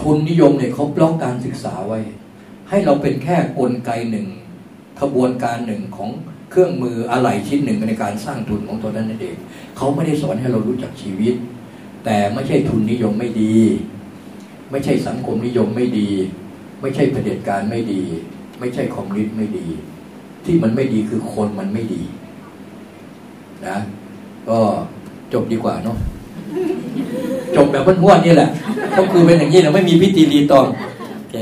ทุนนิยมเนี่ยเขาบล็อกการศึกษาไว้ ให้เราเป็นแค่กลไกหนึ่งขบวนการหนึ่งของเครื่องมืออะไรชิ้นหนึ่งในการสร้างทุนของตนนั้นเองเขาไม่ได้สอนให้เรารู้จักชีวิต แต่ไม่ใช่ทุนนิยมไม่ดี ไม่ใช่สังคมนิยมไม่ดี ไม่ใช่เผด็จการไม่ดี ไม่ใช่คอมมิวนิสต์ไม่ดี ที่มันไม่ดีคือคนมันไม่ดี นะ ก็จบดีกว่าเนาะจบแบบพ้วนนี่แหละก็คือเป็นอย่างนี้แหละไม่มีพิธีรีตองโอเค